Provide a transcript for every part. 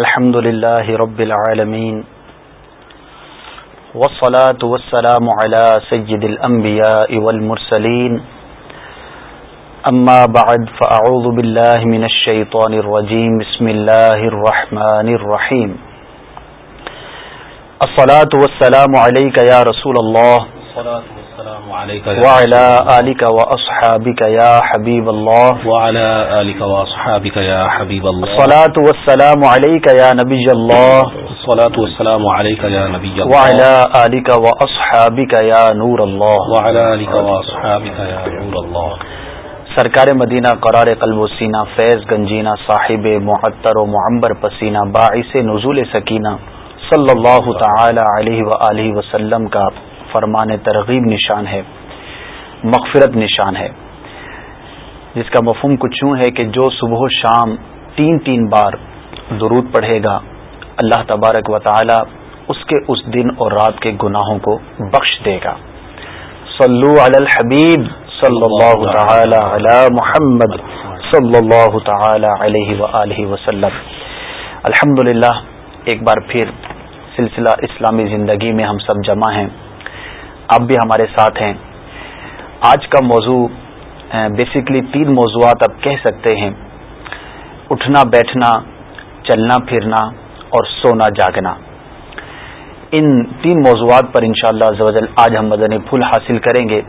الحمد لله رب العالمين والصلاة والسلام على سيد الأنبياء والمرسلين. أما بعد، فأعوذ بالله من الشيطان الرجيم. بسم الله الرحمن الرحيم. الصلاة والسلام عليك يا رسول الله. الصلاة وعلى آلك وأصحابك يا حبيب الله. وعلى آلك وأصحابك يا حبيب الله. الصلاة والسلام عليك يا نبي الله. الصلاة والسلام عليك يا نبي الله. وعلى آلك وأصحابك يا نور الله. وعلى آلك وأصحابك يا نور الله. سرکار مدینہ قرار قلب و سینہ فیض گنجینہ صاحب معطر و معمبر پسینہ باعث نزول سکینہ صلی اللہ تعالی علیہ وآلہ وسلم کا فرمان ترغیب نشان ہے، مغفرت نشان ہے۔ جس کا مفہوم کچھ یوں ہے کہ جو صبح و شام تین تین بار درود پڑھے گا، اللہ تبارک و تعالی اس کے اس دن اور رات کے گناہوں کو بخش دے گا۔ صلو علی الحبیب صلی اللہ تعالی علی محمد صلی اللہ تعالی علیہ وآلہ وسلم الحمد ایک بار پھر سلسلہ اسلامی زندگی میں ہم سب جمع ہیں۔ آپ بھی ہمارے ساتھ ہیں۔ آج کا موضوع بیسکلی تین موضوعات اب کہہ سکتے ہیں۔ اٹھنا، بیٹھنا، چلنا، پھرنا اور سونا، جاگنا۔ ان تین موضوعات پر انشاءاللہ شاء اللہ آج ہم مدنی پھول حاصل کریں گے۔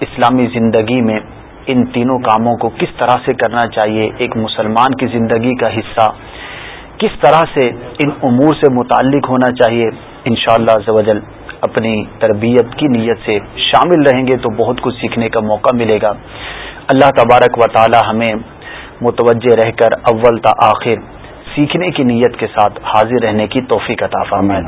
اسلامی زندگی میں ان تینوں کاموں کو کس طرح سے کرنا چاہیے، ایک مسلمان کی زندگی کا حصہ، کس طرح سے ان امور سے متعلق ہونا چاہیے، انشاءاللہ شاء اپنی تربیت کی نیت سے شامل رہیں گے تو بہت کچھ سیکھنے کا موقع ملے گا۔ اللہ تبارک و تعالی ہمیں متوجہ رہ کر اول تا آخر سیکھنے کی نیت کے ساتھ حاضر رہنے کی توفیق عطا فرمائے۔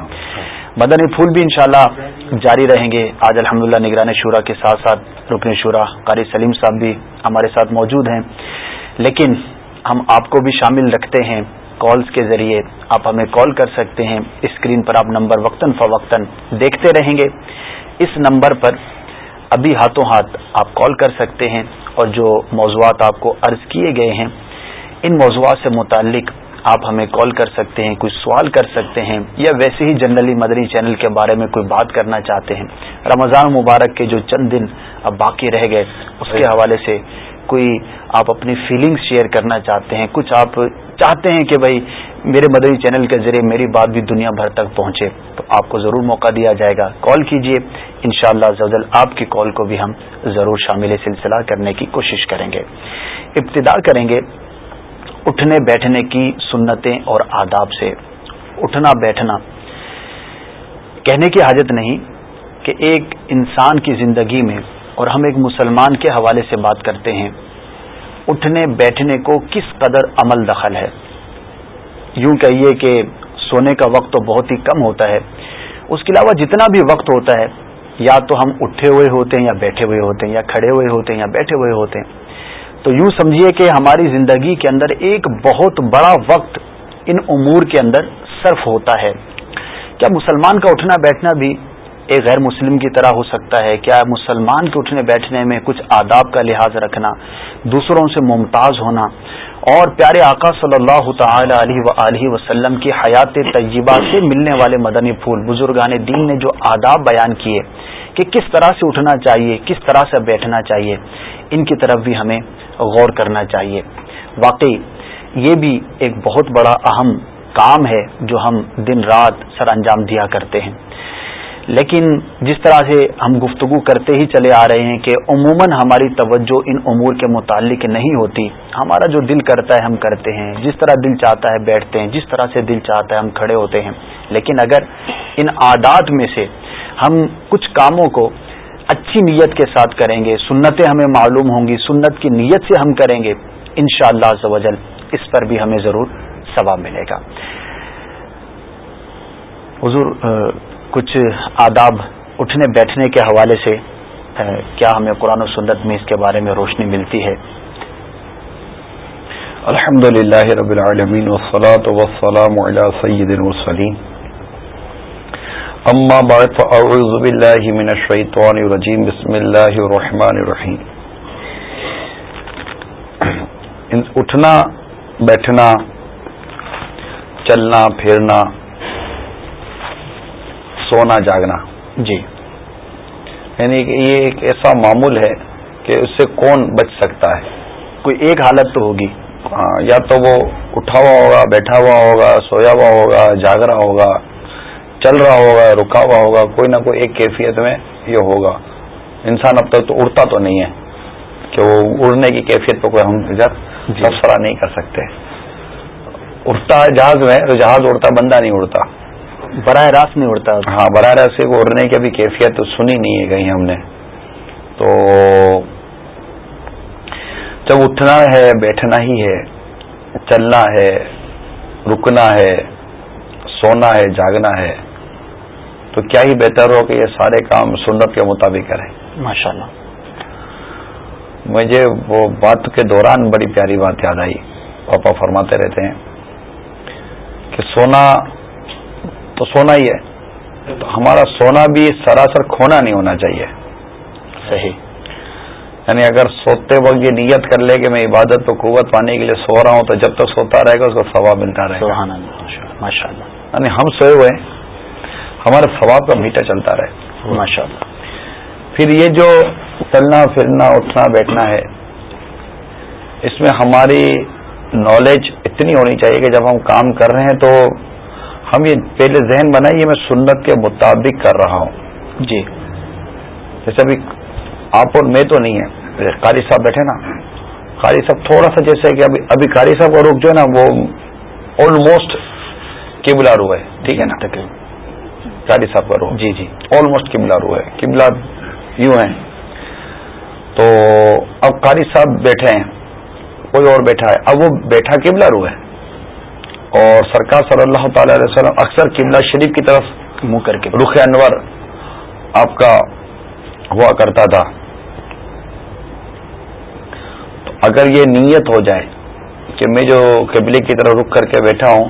مدنی پھول بھی انشاءاللہ جاری رہیں گے۔ آج الحمدللہ للہ نگران شورا کے ساتھ ساتھ رکن شورا قاری سلیم صاحب بھی ہمارے ساتھ موجود ہیں۔ لیکن ہم آپ کو بھی شامل رکھتے ہیں۔ کالز کے ذریعے آپ ہمیں کال کر سکتے ہیں۔ اسکرین پر آپ نمبر وقتاً فوقتاً دیکھتے رہیں گے۔ اس نمبر پر ابھی ہاتھوں ہاتھ آپ کال کر سکتے ہیں اور جو موضوعات آپ کو عرض کیے گئے ہیں، ان موضوعات سے متعلق آپ ہمیں کال کر سکتے ہیں، کوئی سوال کر سکتے ہیں یا ویسے ہی جنرلی مدنی چینل کے بارے میں کوئی بات کرنا چاہتے ہیں۔ رمضان مبارک کے جو چند دن اب باقی رہ گئے، اس کے حوالے سے کوئی آپ اپنی فیلنگز شیئر کرنا چاہتے ہیں۔ کچھ آپ چاہتے ہیں کہ بھائی میرے مدری چینل کے ذریعے میری بات بھی دنیا بھر تک پہنچے، تو آپ کو ضرور موقع دیا جائے گا۔ کال کیجیے ان شاء اللہ آپ کی کال کو بھی ہم ضرور شامل سلسلہ کرنے کی کوشش کریں گے۔ ابتدا کریں گے اٹھنے بیٹھنے کی سنتیں اور آداب سے۔ اٹھنا بیٹھنا۔ کہنے کی حاجت نہیں کہ ایک انسان کی زندگی میں اور ہم ایک مسلمان کے حوالے سے بات کرتے ہیں۔ اٹھنے بیٹھنے کو کس قدر عمل دخل ہے۔ یوں کہیے کہ سونے کا وقت تو بہت ہی کم ہوتا ہے۔ اس کے علاوہ جتنا بھی وقت ہوتا ہے، یا تو ہم اٹھے ہوئے ہوتے ہیں یا بیٹھے ہوئے ہوتے ہیں یا کھڑے ہوئے ہوتے ہیں یا بیٹھے ہوئے ہوتے ہیں۔ تو یوں سمجھیے کہ ہماری زندگی کے اندر ایک بہت بڑا وقت ان امور کے اندر صرف ہوتا ہے۔ کیا مسلمان کا اٹھنا بیٹھنا بھی ایک غیر مسلم کی طرح ہو سکتا ہے۔ کیا مسلمان کے اٹھنے بیٹھنے میں کچھ آداب کا لحاظ رکھنا، دوسروں سے ممتاز ہونا اور پیارے آقا صلی اللہ تعالی علیہ و وسلم کی حیات طیبہ سے ملنے والے مدنی پھول، بزرگان دین نے جو آداب بیان کیے کہ کس طرح سے اٹھنا چاہیے، کس طرح سے بیٹھنا چاہیے، ان کی طرف بھی ہمیں غور کرنا چاہیے۔ واقعی یہ بھی ایک بہت بڑا اہم کام ہے جو ہم دن رات سر انجام دیا کرتے ہیں۔ لیکن جس طرح سے ہم گفتگو کرتے ہی چلے آ رہے ہیں کہ عموماً ہماری توجہ ان امور کے متعلق نہیں ہوتی، ہمارا جو دل کرتا ہے ہم کرتے ہیں، جس طرح دل چاہتا ہے بیٹھتے ہیں، جس طرح سے دل چاہتا ہے ہم کھڑے ہوتے ہیں۔ لیکن اگر ان عادات میں سے ہم کچھ کاموں کو اچھی نیت کے ساتھ کریں گے، سنتیں ہمیں معلوم ہوں گی، سنت کی نیت سے ہم کریں گے ان شاء اللہ اس پر بھی ہمیں ضرور ثواب ملے گا۔ حضور کچھ آداب اٹھنے بیٹھنے کے حوالے سے کیا ہمیں قرآن و سنت میں اس کے بارے میں روشنی ملتی ہے؟ الحمد للہ رب العالمین والصلاة والسلام علی سید المرسلین. اما بعد، فاعوذ باللہ من الشیطان الرجیم، بسم اللہ الرحمن الرحیم. اٹھنا، بیٹھنا، چلنا، پھرنا سونا جاگنا۔ جی۔ یعنی کہ یہ ایک ایسا معمول ہے کہ اس سے کون بچ سکتا ہے۔ کوئی ایک حالت تو ہوگی۔ ہاں، یا تو وہ اٹھا ہوا ہوگا بیٹھا ہوا ہوگا سویا ہوا ہوگا جاگ رہا ہوگا چل رہا ہوگا رکا ہوا ہوگا کوئی نہ کوئی ایک کیفیت میں یہ ہوگا۔ انسان اب تک تو اڑتا تو نہیں ہے کہ وہ اڑنے کی کیفیت پہ کوئی ہم ادھر جی۔ تبصرہ نہیں کر سکتے۔ اڑتا ہے جہاز میں تو جہاز اڑتا بندہ نہیں اڑتا۔ براہ راست نہیں اڑتا۔ ہاں براہ راست سے اڑنے کی بھی کیفیت تو سنی نہیں ہے کہیں ہم نے۔ تو جب اٹھنا ہے بیٹھنا ہی ہے چلنا ہے رکنا ہے سونا ہے جاگنا ہے تو کیا ہی بہتر ہو کہ یہ سارے کام سنت کے مطابق کریں۔ ماشاء اللہ مجھے وہ بات کے دوران بڑی پیاری بات یاد آئی۔ پاپا فرماتے رہتے ہیں کہ سونا تو سونا ہی ہے۔ تو ہمارا سونا بھی سراسر کھونا نہیں ہونا چاہیے۔ صحیح۔ یعنی اگر سوتے وقت یہ نیت کر لے کہ میں عبادت کو قوت پانے کے لیے سو رہا ہوں تو جب تک سوتا رہے گا اس کو ثواب ملتا رہے گا۔ ماشاء اللہ یعنی ہم سوئے ہوئے ہمارے ثواب کا میٹا چلتا رہے۔ ماشاء اللہ پھر یہ جو چلنا پھرنا اٹھنا بیٹھنا ہے اس میں ہماری نالج اتنی ہونی چاہیے کہ جب ہم کام کر رہے ہیں تو ہم یہ پہلے ذہن بنائیے میں سنت کے مطابق کر رہا ہوں۔ جی۔ جیسے ابھی آپ اور میں تو نہیں ہے قاری صاحب بیٹھے نا۔ قاری صاحب تھوڑا سا جیسے کہ ابھی ابھی قاری صاحب کا رخ جو ہے نا وہ آلموسٹ قبلہ رو ہے۔ ٹھیک ہے نا؟ قاری صاحب کا رخ۔ جی جی۔ آلموسٹ قبلہ رو ہے۔ قبلہ یوں ہے۔ تو اب قاری صاحب بیٹھے ہیں۔ کوئی اور بیٹھا ہے۔ اب وہ بیٹھا قبلہ رو ہے۔ اور سرکار صلی اللہ تعالی علیہ وسلم اکثر قبلہ شریف کی طرف منہ کر کے۔ رخ انور آپ کا ہوا کرتا تھا۔ تو اگر یہ نیت ہو جائے کہ میں جو قبلے کی طرف رخ کر کے بیٹھا ہوں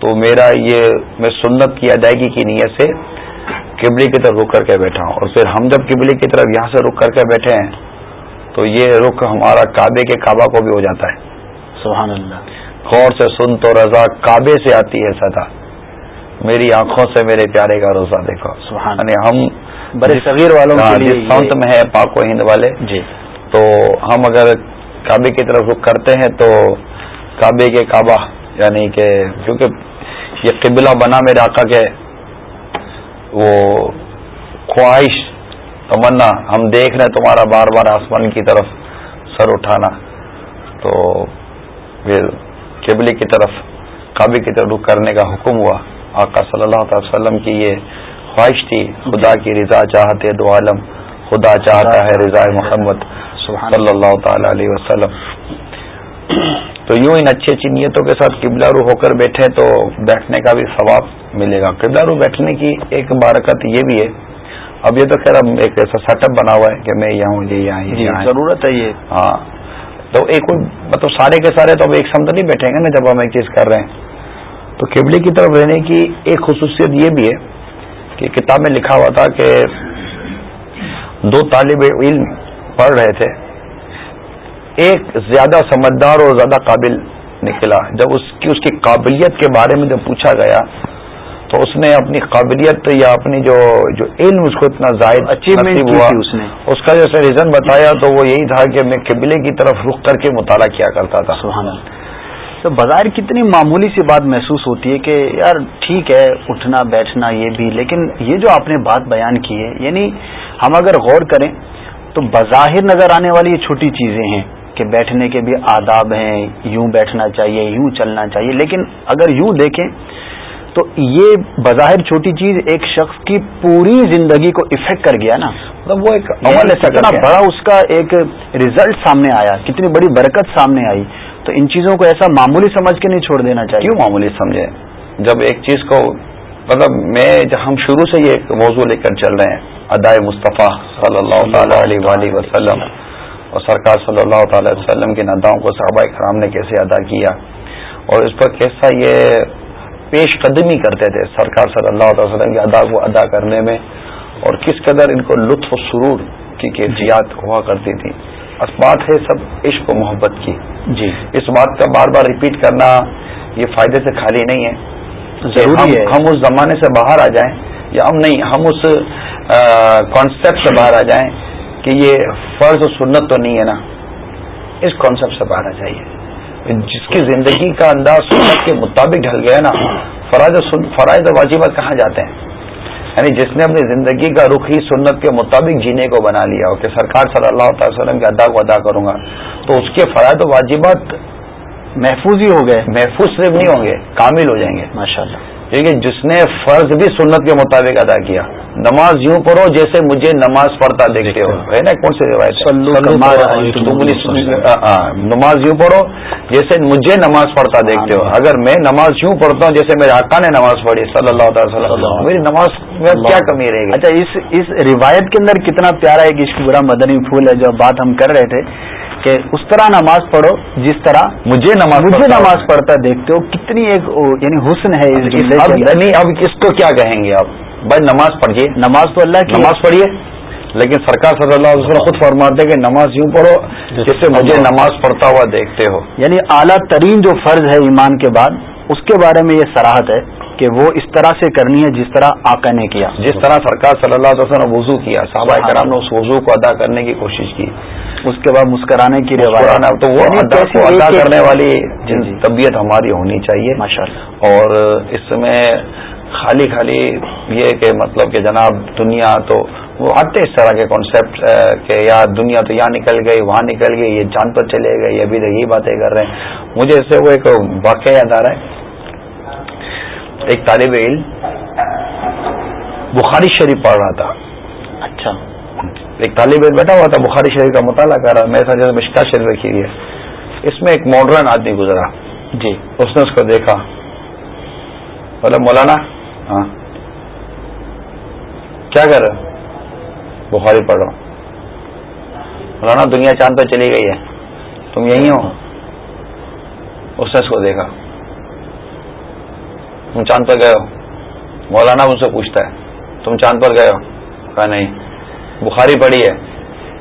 تو میرا یہ میں سنت کی ادائیگی کی نیت سے قبلے کی طرف رک کر کے بیٹھا ہوں۔ اور پھر ہم جب قبلے کی طرف یہاں سے رک کر کے بیٹھے ہیں تو یہ رخ ہمارا کعبے کے کعبہ کو بھی ہو جاتا ہے۔ سبحان اللہ۔ غور سے سن تو رضا کعبے سے آتی ہے سدا میری آنکھوں سے میرے پیارے کا روزہ دیکھو۔ سبحان یعنی ہم بڑے صغیر والوں کے ہاں، سمت میں ہے پاک و ہند والے جی۔ تو ہم اگر کعبے کی طرف رخ کرتے ہیں تو کعبے کے کعبہ یعنی کہ کیونکہ یہ قبلہ بنا میرے آقا کے وہ خواہش تمنا ہم دیکھ رہے ہیں تمہارا بار بار آسمان کی طرف سر اٹھانا۔ تو پھر قبلی کی طرف کعبے کی طرف رخ کرنے کا حکم ہوا۔ آقا صلی اللہ تعالی وسلم کی یہ خواہش تھی خدا کی رضا چاہتے دو عالم خدا چاہتا ہے رضا محمد صلی اللہ تعالی علیہ وسلم۔ تو یوں ان اچھی اچھی نیتوں کے ساتھ قبلہ رو ہو کر بیٹھے تو بیٹھنے کا بھی ثواب ملے گا۔ قبلہ رو بیٹھنے کی ایک بارکت یہ بھی ہے۔ اب یہ تو خیر اب ایک ایسا سیٹ اپ بنا ہوا ہے کہ میں یہاں ہوں یہ یہاں جی ضرورت ہے یہ۔ ہاں۔ تو ایک مطلب سارے کے سارے تو اب ایک سمت نہیں بیٹھیں گے نا جب ہم ایک چیز کر رہے ہیں۔ تو قبلے کی طرف رہنے کی ایک خصوصیت یہ بھی ہے کہ کتاب میں لکھا ہوا تھا کہ دو طالب علم پڑھ رہے تھے۔ ایک زیادہ سمجھدار اور زیادہ قابل نکلا۔ جب اس کی اس کی قابلیت کے بارے میں جب پوچھا گیا تو اس نے اپنی قابلیت یا اپنی جو جو علم اس کو اتنا زائد نصیب ہوا اس نے۔ اس کا جیسے ریزن بتایا تو وہ یہی تھا کہ میں قبلے کی طرف رخ کر کے مطالعہ کیا کرتا تھا۔ سبحان اللہ۔ تو بظاہر کتنی معمولی سی بات محسوس ہوتی ہے کہ یار ٹھیک ہے اٹھنا بیٹھنا یہ بھی لیکن یہ جو آپ نے بات بیان کی ہے یعنی ہم اگر غور کریں تو بظاہر نظر آنے والی یہ چھوٹی چیزیں ہیں کہ بیٹھنے کے بھی آداب ہیں یوں بیٹھنا چاہیے یوں چلنا چاہیے لیکن اگر یوں دیکھیں تو یہ بظاہر چھوٹی چیز ایک شخص کی پوری زندگی کو افیکٹ کر گیا نا۔ مطلب وہ ایک عمل ایسا کتنا بڑا اس کا ایک ریزلٹ سامنے آیا کتنی بڑی برکت سامنے آئی۔ تو ان چیزوں کو ایسا معمولی سمجھ کے نہیں چھوڑ دینا چاہیے۔ کیوں معمولی سمجھے؟ جب ایک چیز کو مطلب میں ہم شروع سے یہ موضوع لے کر چل رہے ہیں ادائے مصطفیٰ صلی اللہ تعالی علیہ وسلم اور سرکار صلی اللہ تعالی وسلم کے نداؤں کو صحابہ کرام نے کیسے ادا کیا اور اس پر کیسا یہ پیش قدمی کرتے تھے سرکار صلی اللہ علیہ وسلم کے ادا کو ادا کرنے میں اور کس قدر ان کو لطف و سرور کی کیفیات ہوا کرتی تھی۔ بات ہے سب عشق و محبت کی۔ جی۔ اس بات کا بار بار ریپیٹ کرنا یہ فائدے سے خالی نہیں ہے۔ ضروری ہے۔ ہم اس زمانے سے باہر آ جائیں یا ہم نہیں ہم اس کانسیپٹ سے باہر آ جائیں کہ یہ فرض و سنت تو نہیں ہے نا۔ اس کانسیپٹ سے باہر آ جائیے۔ جس کی زندگی کا انداز سنت کے مطابق ڈھل گیا نا فرائض فرائض واجبات کہاں جاتے ہیں؟ یعنی جس نے اپنی زندگی کا رخ ہی سنت کے مطابق جینے کو بنا لیا کہ سرکار صلی اللہ تعالی وسلم کے ادا کو ادا کروں گا تو اس کے فرائض و واجبات محفوظ ہی ہو گئے محفوظ صرف نہیں ہوں گے کامل ہو جائیں گے۔ ماشاء اللہ کیونکہ جس نے فرض بھی سنت کے مطابق ادا کیا نماز یوں پڑھو جیسے مجھے نماز پڑھتا دیکھتے ہو۔ ہے نا کون سی روایت نماز یوں پڑھو جیسے مجھے نماز پڑھتا دیکھتے ہو۔ اگر میں نماز یوں پڑھتا ہوں جیسے میرے آقا نے نماز پڑھی صلی اللہ تعالی میری نماز میں کیا کمی رہے گی؟ اچھا اس اس روایت کے اندر کتنا پیارا ایک عشق برا مدنی پھول ہے جو بات ہم کر رہے تھے کہ اس طرح نماز پڑھو جس طرح مجھے نماز مجھے نماز پڑھتا دیکھتے ہو۔ کتنی ایک یعنی حسن ہے اب اس کو کیا کہیں گے آپ؟ بھائی نماز پڑھیے۔ نماز تو اللہ کی نماز پڑھیے۔ لیکن سرکار صلی اللہ علیہ وسلم خود فرماتے کہ نماز یوں پڑھو جس سے مجھے نماز پڑھتا ہوا دیکھتے ہو۔ یعنی اعلیٰ ترین جو فرض ہے ایمان کے بعد اس کے بارے میں یہ سراہت ہے کہ وہ اس طرح سے کرنی ہے جس طرح آقا نے کیا۔ جس طرح سرکار صلی اللہ علیہ وسلم نے وضو کیا صحابہ کرام نے اس وضو کو ادا کرنے کی کوشش کی۔ اس کے بعد مسکرانے کی روایت۔ تو وہ یعنی ادا کو ادا کرنے والی جی، جی۔ طبیعت ہماری ہونی چاہیے۔ اور اس میں خالی خالی یہ کہ مطلب کہ جناب دنیا تو وہ آتے اس طرح کے کانسیپٹ کہ یا دنیا تو یہاں نکل گئی وہاں نکل گئی یہ جان پر چلے گئے یہ ابھی یہی باتیں کر رہے ہیں۔ مجھے اس سے وہ ایک واقعہ یاد آ رہا ہے۔ ایک طالب علم بخاری شریف پڑھ رہا تھا۔ اچھا۔ ایک طالب علم بیٹھا ہوا تھا بخاری شریف کا مطالعہ کر رہا۔ میرے ساتھ مشکا شریف رکھی ہے۔ اس میں ایک ماڈرن آدمی گزرا۔ جی۔ اس نے اس کو دیکھا۔ بولے مولانا ہاں۔ کیا کر رہے بخاری پڑھ رہا ہوں۔ مولانا دنیا چاند پہ چلی گئی ہے۔ تم یہی ہو؟ اس نے اس کو دیکھا۔ تم چاند پر گئے ہو۔ مولانا مجھ سے پوچھتا ہے تم چاند پر گئے ہو؟ کہا نہیں۔ بخاری پڑھی ہے۔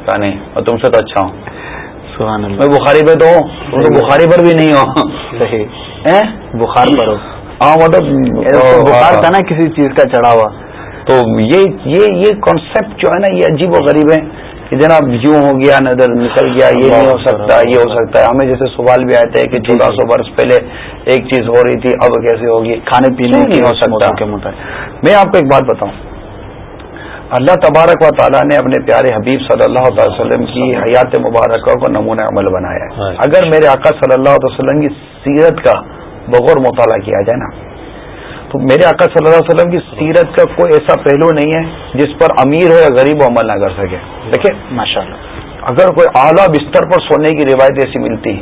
کہا نہیں۔ اور تم سے تو اچھا ہوں۔ سبحان اللہ۔ میں بخاری پہ تو ہوں تم تو بخاری پر بھی نہیں ہو بخار پر ہو ہاں مطلب بخار تھا نا کسی چیز کا چڑھا ہوا۔ تو یہ یہ یہ کانسیپٹ جو ہے نا یہ عجیب و غریب ہے کہ جناب یوں ہو گیا نظر نکل گیا یہ نہیں ہو سکتا یہ ہو سکتا ہے۔ ہمیں جیسے سوال بھی آئے تھے کہ چودہ سو برس پہلے ایک چیز ہو رہی تھی اب کیسے ہوگی؟ کھانے پینے نہیں ہو سکتا؟ کے مطابق میں آپ کو ایک بات بتاؤں۔ اللہ تبارک و تعالیٰ نے اپنے پیارے حبیب صلی اللہ تعالی وسلم کی حیات مبارکہ کو نمونہ عمل بنایا۔ ہے اگر میرے آقا صلی اللہ علیہ وسلم کی سیرت کا بغور مطالعہ کیا جائے نا۔ تو میرے آقا صلی اللہ علیہ وسلم کی سیرت کا کوئی ایسا پہلو نہیں ہے جس پر امیر ہو یا غریب عمل نہ کر سکے۔ دیکھیں ماشاء اللہ اگر کوئی اعلیٰ بستر پر سونے کی روایت ایسی ملتی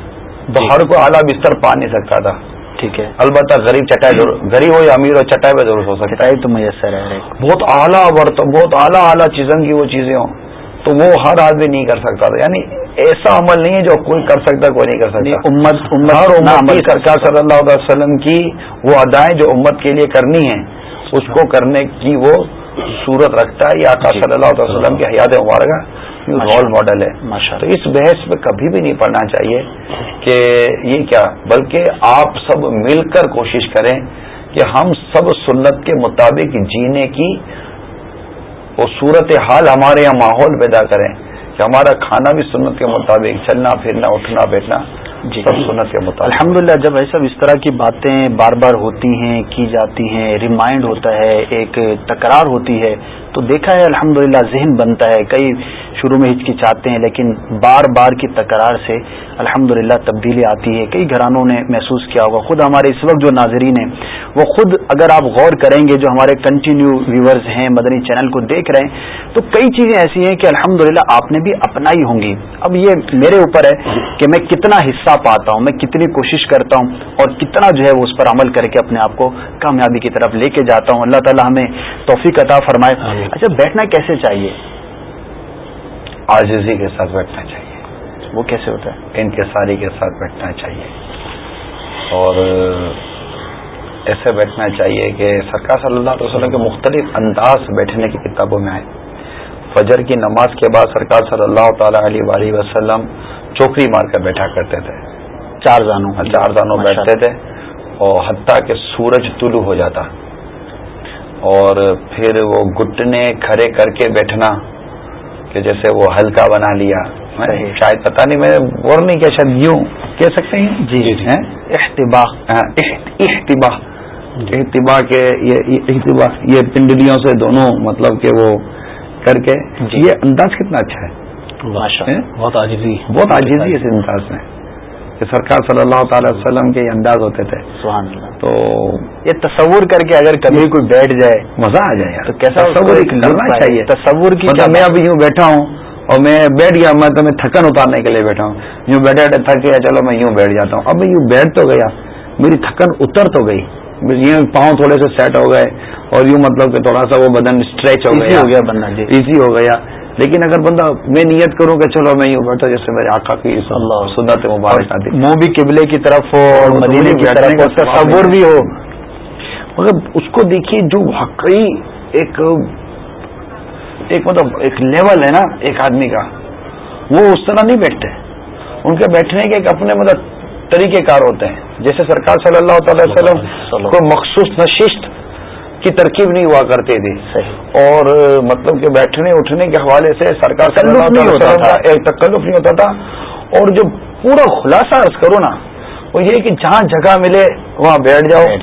تو ہر کوئی اعلیٰ بستر پا نہیں سکتا تھا۔ ٹھیک ہے۔ البتہ غریب چٹائی غریب ہو یا امیر ہو چٹائی پہ ضرور ہو سکتا ہے۔ تو میسر ہے بہت اعلیٰ بہت اعلیٰ اعلیٰ چیزوں کی وہ چیزیں ہوں۔ تو وہ ہر آدمی نہیں کر سکتا تھا۔ یعنی ایسا عمل نہیں ہے جو کوئی کر سکتا کوئی نہیں کر سکتا۔ امت ہر امت سرکار صلی اللہ علیہ وسلم کی وہ ادائیں جو امت کے لیے کرنی ہیں اس کو کرنے کی وہ صورت رکھتا ہے۔ یہ آقا جی۔ صلی اللہ علیہ وسلم کی حیات مبارکہ رول ماڈل ہے۔ تو اس بحث پہ کبھی بھی نہیں پڑھنا چاہیے کہ یہ کیا بلکہ آپ سب مل کر کوشش کریں کہ ہم سب سنت کے مطابق جینے کی وہ صورت حال ہمارے یہاں ماحول پیدا کریں کہ ہمارا کھانا بھی سنت کے مطابق چلنا پھرنا اٹھنا بیٹھنا جی سب سنت کے مطابق۔ الحمد جب ایسا اس طرح کی باتیں بار بار ہوتی ہیں کی جاتی ہیں ریمائنڈ ہوتا ہے ایک تکرار ہوتی ہے تو دیکھا ہے الحمد ذہن بنتا ہے۔ کئی شروع میں ہچکچاتے ہیں لیکن بار بار کی تکرار سے الحمد تبدیلی آتی ہے۔ کئی گھرانوں نے محسوس کیا ہوگا۔ خود ہمارے اس وقت جو ناظرین ہیں وہ خود اگر آپ غور کریں گے جو ہمارے کنٹینیو ویورز ہیں مدنی چینل کو دیکھ رہے ہیں تو کئی چیزیں ایسی ہیں کہ الحمد آپ نے بھی اپنائی ہوں گی۔ اب یہ میرے اوپر ہے کہ میں کتنا حصہ پاتا ہوں میں کتنی کوشش کرتا ہوں اور کتنا جو ہے وہ اس پر عمل کر کے اپنے آپ کو کامیابی کی طرف لے کے جاتا ہوں۔ اللہ تعالیٰ ہمیں توفیق عطا فرمائے۔ اچھا بیٹھنا کیسے چاہیے؟ آجزی کے ساتھ بیٹھنا چاہیے۔ وہ کیسے ہوتا ہے؟ انکساری کے ساتھ بیٹھنا چاہیے۔ اور ایسے بیٹھنا چاہیے کہ سرکار صلی اللہ علیہ وسلم کے مختلف انداز بیٹھنے کی کتابوں میں آئے۔ فجر کی نماز کے بعد سرکار صلی اللہ تعالی علیہ وسلم چوکری مار کر بیٹھا کرتے تھے۔ چار زانوں۔ چار زانوں بیٹھتے تھے اور حتیٰ کہ سورج طلوع ہو جاتا۔ اور پھر وہ گٹنے کھڑے کر کے بیٹھنا۔ کہ جیسے وہ ہلکا بنا لیا۔ شاید پتہ نہیں میں بور نہیں کیا شاید یوں کہہ سکتے ہیں؟ جی۔ احتبا احتبا احتبا کے احتبا یہ پنڈلیوں سے دونوں مطلب کہ وہ کر کے جی۔ یہ انداز کتنا اچھا ہے؟ بہت آجزی بہت آجزی اس انداز میں۔ کہ سرکار صلی اللہ تعالی وسلم کے انداز ہوتے تھے۔ سبحان اللہ۔ تو یہ تصور کر کے اگر کبھی کوئی بیٹھ جائے مزہ آ جائے تو کیسا تصور کرنا چاہیے۔ تصور کی مطلب میں اب یوں بیٹھا ہوں اور میں بیٹھ گیا میں تمہیں تھکن اتارنے کے لیے بیٹھا ہوں۔ یوں بیٹھے بیٹھے تھک گیا چلو میں یوں بیٹھ جاتا ہوں۔ اب میں یوں بیٹھ تو گیا میری تھکن اتر تو گئی۔ یہ پاؤں تھوڑے سے سیٹ ہو گئے اور یوں مطلب کہ تھوڑا سا وہ بدن اسٹریچ ہو گیا۔ بندہ ایزی ہو گیا۔ لیکن اگر بندہ میں نیت کروں کہ چلو میں یوں بیٹھا جیسے میرے آقا کی سنت مبارک آتی منہ بھی قبلے کی طرف ہو اور مدینے کی طرف تصور بھی ہو۔ مگر اس کو دیکھیے جو واقعی ایک ایک مطلب ایک لیول ہے نا ایک آدمی کا وہ اس طرح نہیں بیٹھتے۔ ان کے بیٹھنے کے ایک اپنے مطلب طریقہ کار ہوتے ہیں۔ جیسے سرکار صلی اللہ تعالی وسلم۔ کو مخصوص نشست کی ترکیب نہیں ہوا کرتی تھی اور مطلب کہ بیٹھنے اٹھنے کے حوالے سے سرکار تکلف نہیں ہوتا تھا۔ اور جو پورا خلاصہ عرض کرو نا وہ یہ کہ جہاں جگہ ملے وہاں بیٹھ جاؤ۔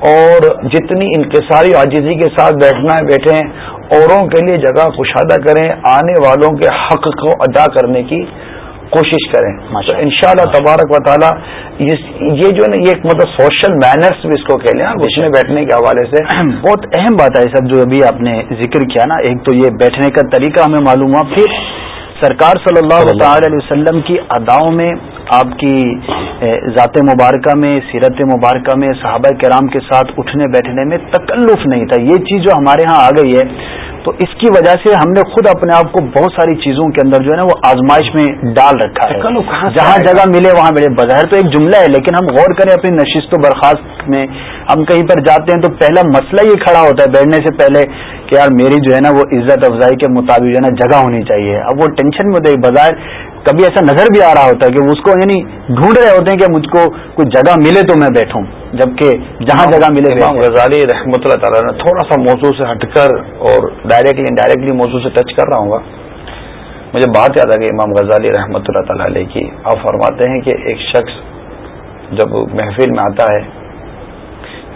اور جتنی انکساری آجزی کے ساتھ بیٹھنا ہے بیٹھیں۔ اوروں کے لیے جگہ کشادہ کریں۔ آنے والوں کے حق کو ادا کرنے کی کوشش کریں۔ ان شاء اللہ تبارک و تعالیٰ یہ جو ہے نا یہ مطلب سوشل مینرس بھی اس کو کہہ لیں۔ میں بیٹھنے کے حوالے سے بہت اہم بات ہے۔ سب جو ابھی آپ نے ذکر کیا نا ایک تو یہ بیٹھنے کا طریقہ ہمیں معلوم ہوا۔ پھر سرکار صلی اللہ تعالی علیہ وسلم کی اداؤں میں آپ کی ذات مبارکہ میں سیرت مبارکہ میں صحابہ کرام کے ساتھ اٹھنے بیٹھنے میں تکلف نہیں تھا۔ یہ چیز جو ہمارے ہاں آ گئی ہے تو اس کی وجہ سے ہم نے خود اپنے آپ کو بہت ساری چیزوں کے اندر جو ہے نا وہ آزمائش میں ڈال رکھا ہے۔ جہاں جگہ ملے وہاں ملے۔ بظاہر تو ایک جملہ ہے لیکن ہم غور کریں اپنی نشست و برخاست میں ہم کہیں پر جاتے ہیں تو پہلا مسئلہ یہ کھڑا ہوتا ہے بیٹھنے سے پہلے کہ یار میری جو ہے نا وہ عزت افزائی کے مطابق جو ہے نا جگہ ہونی چاہیے۔ اب وہ ٹینشن میں ہوتا ہے بظاہر کبھی ایسا نظر بھی آ رہا ہوتا ہے کہ اس کو یعنی ڈھونڈ رہے ہوتے ہیں کہ مجھ کو کوئی جگہ ملے تو میں بیٹھوں جبکہ جہاں جگہ ملے امام غزالی رحمۃ اللہ تعالیٰ نے تھوڑا سا موضوع سے ہٹ کر اور ڈائریکٹلی انڈائریکٹلی موضوع سے ٹچ کر رہا ہوں گا۔ مجھے بات یاد آ گئی امام غزالی رحمۃ اللہ تعالی علیہ کی۔ آپ فرماتے ہیں کہ ایک شخص جب محفل میں آتا ہے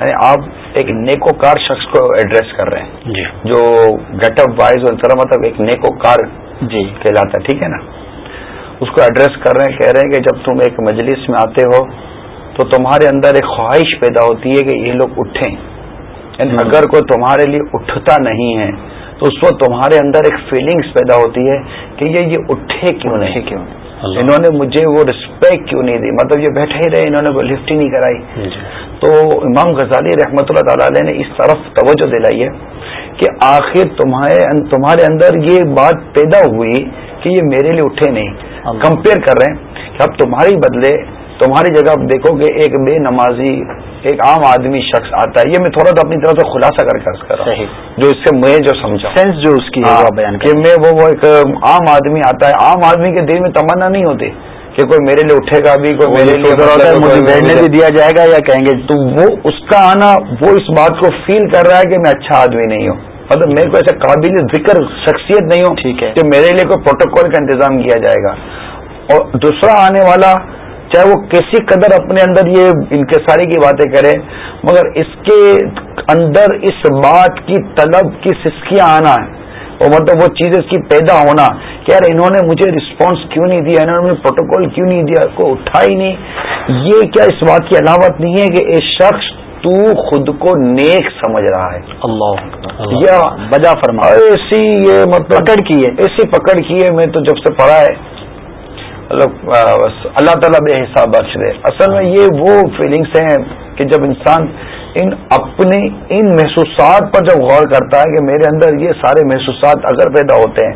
یعنی آپ ایک نیکو کار شخص کو ایڈریس کر رہے ہیں۔ جی۔ جو گیٹ اپ وائز اور مطلب ایک نیکو کار جی۔ کہلاتا ہے ٹھیک ہے نا؟ اس کو ایڈریس کر رہے ہیں کہہ رہے ہیں کہ جب تم ایک مجلس میں آتے ہو تو تمہارے اندر ایک خواہش پیدا ہوتی ہے کہ یہ لوگ اٹھیں۔ یعنی اگر کوئی تمہارے لیے اٹھتا نہیں ہے تو اس وقت تمہارے اندر ایک فیلنگز پیدا ہوتی ہے کہ یہ یہ اٹھے کیوں نہیں؟ کیوں انہوں نے مجھے وہ رسپیکٹ کیوں نہیں دی؟ مطلب یہ بیٹھے ہی رہے انہوں نے وہ لفٹ ہی نہیں کرائی. جی۔ تو امام غزالی رحمۃ اللہ تعالی علیہ نے اس طرف توجہ دلائی ہے کہ آخر تمہارے تمہارے اندر یہ بات پیدا ہوئی کہ یہ میرے لیے اٹھے نہیں. کمپیئر کر رہے ہیں کہ اب تمہاری بدلے تمہاری جگہ دیکھو کہ ایک بے نمازی ایک عام آدمی شخص آتا ہے یہ میں تھوڑا تو اپنی طرف سے خلاصہ کر کے کر رہا ہوں جو اس سے میں جو سمجھا۔ سینس جو اس کی ہاں، بیان کہ میں وہ ایک عام آدمی آتا ہے عام آدمی کے دل میں تمنا نہیں ہوتی کہ کوئی میرے لیے اٹھے گا بھی کوئی میرے لیے مطلب بیٹھنے بھی دیا جائے گا یا کہیں گے تو وہ اس کا آنا وہ اس بات کو فیل کر رہا ہے کہ میں اچھا آدمی نہیں ہوں۔ مطلب میرے کو ایسا قابل ذکر شخصیت نہیں ہوں ٹھیک ہے۔ کہ میرے لیے کوئی پروٹوکول کا انتظام کیا جائے گا۔ اور دوسرا آنے والا چاہے وہ کسی قدر اپنے اندر یہ انکساری کی باتیں کرے مگر اس کے اندر اس بات کی طلب کی سسکیاں آنا ہے۔ اور مطلب وہ چیز اس کی پیدا ہونا کہ یار انہوں نے مجھے رسپانس کیوں نہیں دیا انہوں نے پروٹوکول کیوں نہیں دیا کو اٹھا ہی نہیں۔ یہ کیا اس بات کی علامت نہیں ہے کہ ایک شخص تو خود کو نیک سمجھ رہا ہے۔ اللہ یا بجا فرما ایسی یہ مطلب پکڑ کی ہے۔ ایسی پکڑ کی ہے میں تو جب سے پڑھا ہے مطلب، اللہ تعالیٰ بے حساب بخش دے۔ اصل میں یہ وہ فیلنگس ہیں کہ جب انسان ان اپنے، ان محسوسات پر جب غور کرتا ہے کہ میرے اندر یہ سارے محسوسات اگر پیدا ہوتے ہیں،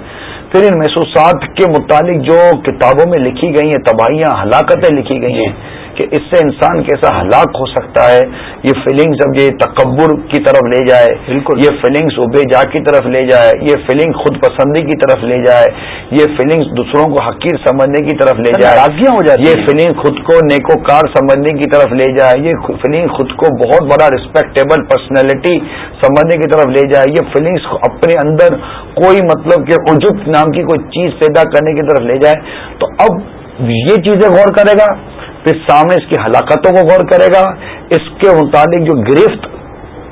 پھر ان محسوسات کے متعلق جو کتابوں میں لکھی گئی ہیں، تباہیاں، ہلاکتیں لکھی گئی ہیں کہ اس سے انسان کیسا ہلاک ہو سکتا ہے؟ یہ فیلنگز اب یہ تکبر کی طرف لے جائے بالکل۔ یہ فیلنگس ابے جا کی طرف لے جائے یہ فیلنگ خود پسندی کی طرف لے جائے یہ فیلنگس دوسروں کو حقیر سمجھنے کی طرف لے جائے ہو جائے یہ فیلنگ خود کو نیکو کار سمجھنے کی طرف لے جائے یہ فیلنگ خود کو بہت بڑا رسپیکٹیبل پرسنالٹی سمجھنے کی طرف لے جائے یہ فیلنگس اپنے اندر کوئی مطلب کہ عجب نام کی کوئی چیز پیدا کرنے کی طرف لے جائے۔ تو اب یہ چیزیں غور کرے گا۔ پھر سامنے اس کی ہلاکتوں کو غور کرے گا، اس کے متعلق جو گرفت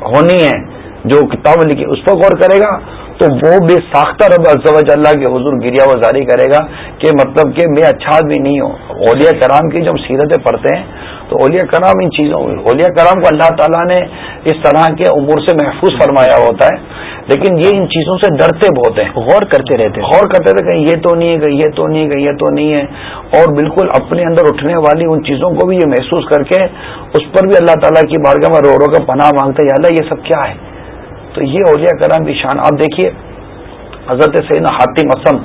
ہونی ہے، جو کتاب لکھی، اس پر غور کرے گا۔ تو وہ بے ساختہ رب ازوج اللہ کے حضور گریا وزاری کرے گا کہ مطلب کہ میں اچھا آدمی نہیں ہوں۔ اولیاء کرام کی جب سیرتیں پڑھتے ہیں تو اولیاء کرام ان چیزوں اولیاء کرام کو اللہ تعالیٰ نے اس طرح کے امور سے محفوظ فرمایا ہوتا ہے۔ لیکن یہ ان چیزوں سے ڈرتے بہت ہیں۔ غور کرتے رہتے ہیں۔ غور کرتے رہتے کہیں یہ تو نہیں ہے کہیں یہ تو نہیں ہے کہیں یہ تو نہیں ہے۔ اور بالکل اپنے اندر اٹھنے والی ان چیزوں کو بھی یہ محسوس کر کے اس پر بھی اللہ تعالیٰ کی بارگاہ میں رو رو کر پناہ مانگتے ہیں۔ اللہ یہ سب کیا ہے؟ تو یہ اولیاء کرام کی شان آپ دیکھیے حضرت سیدنا حاطم اسم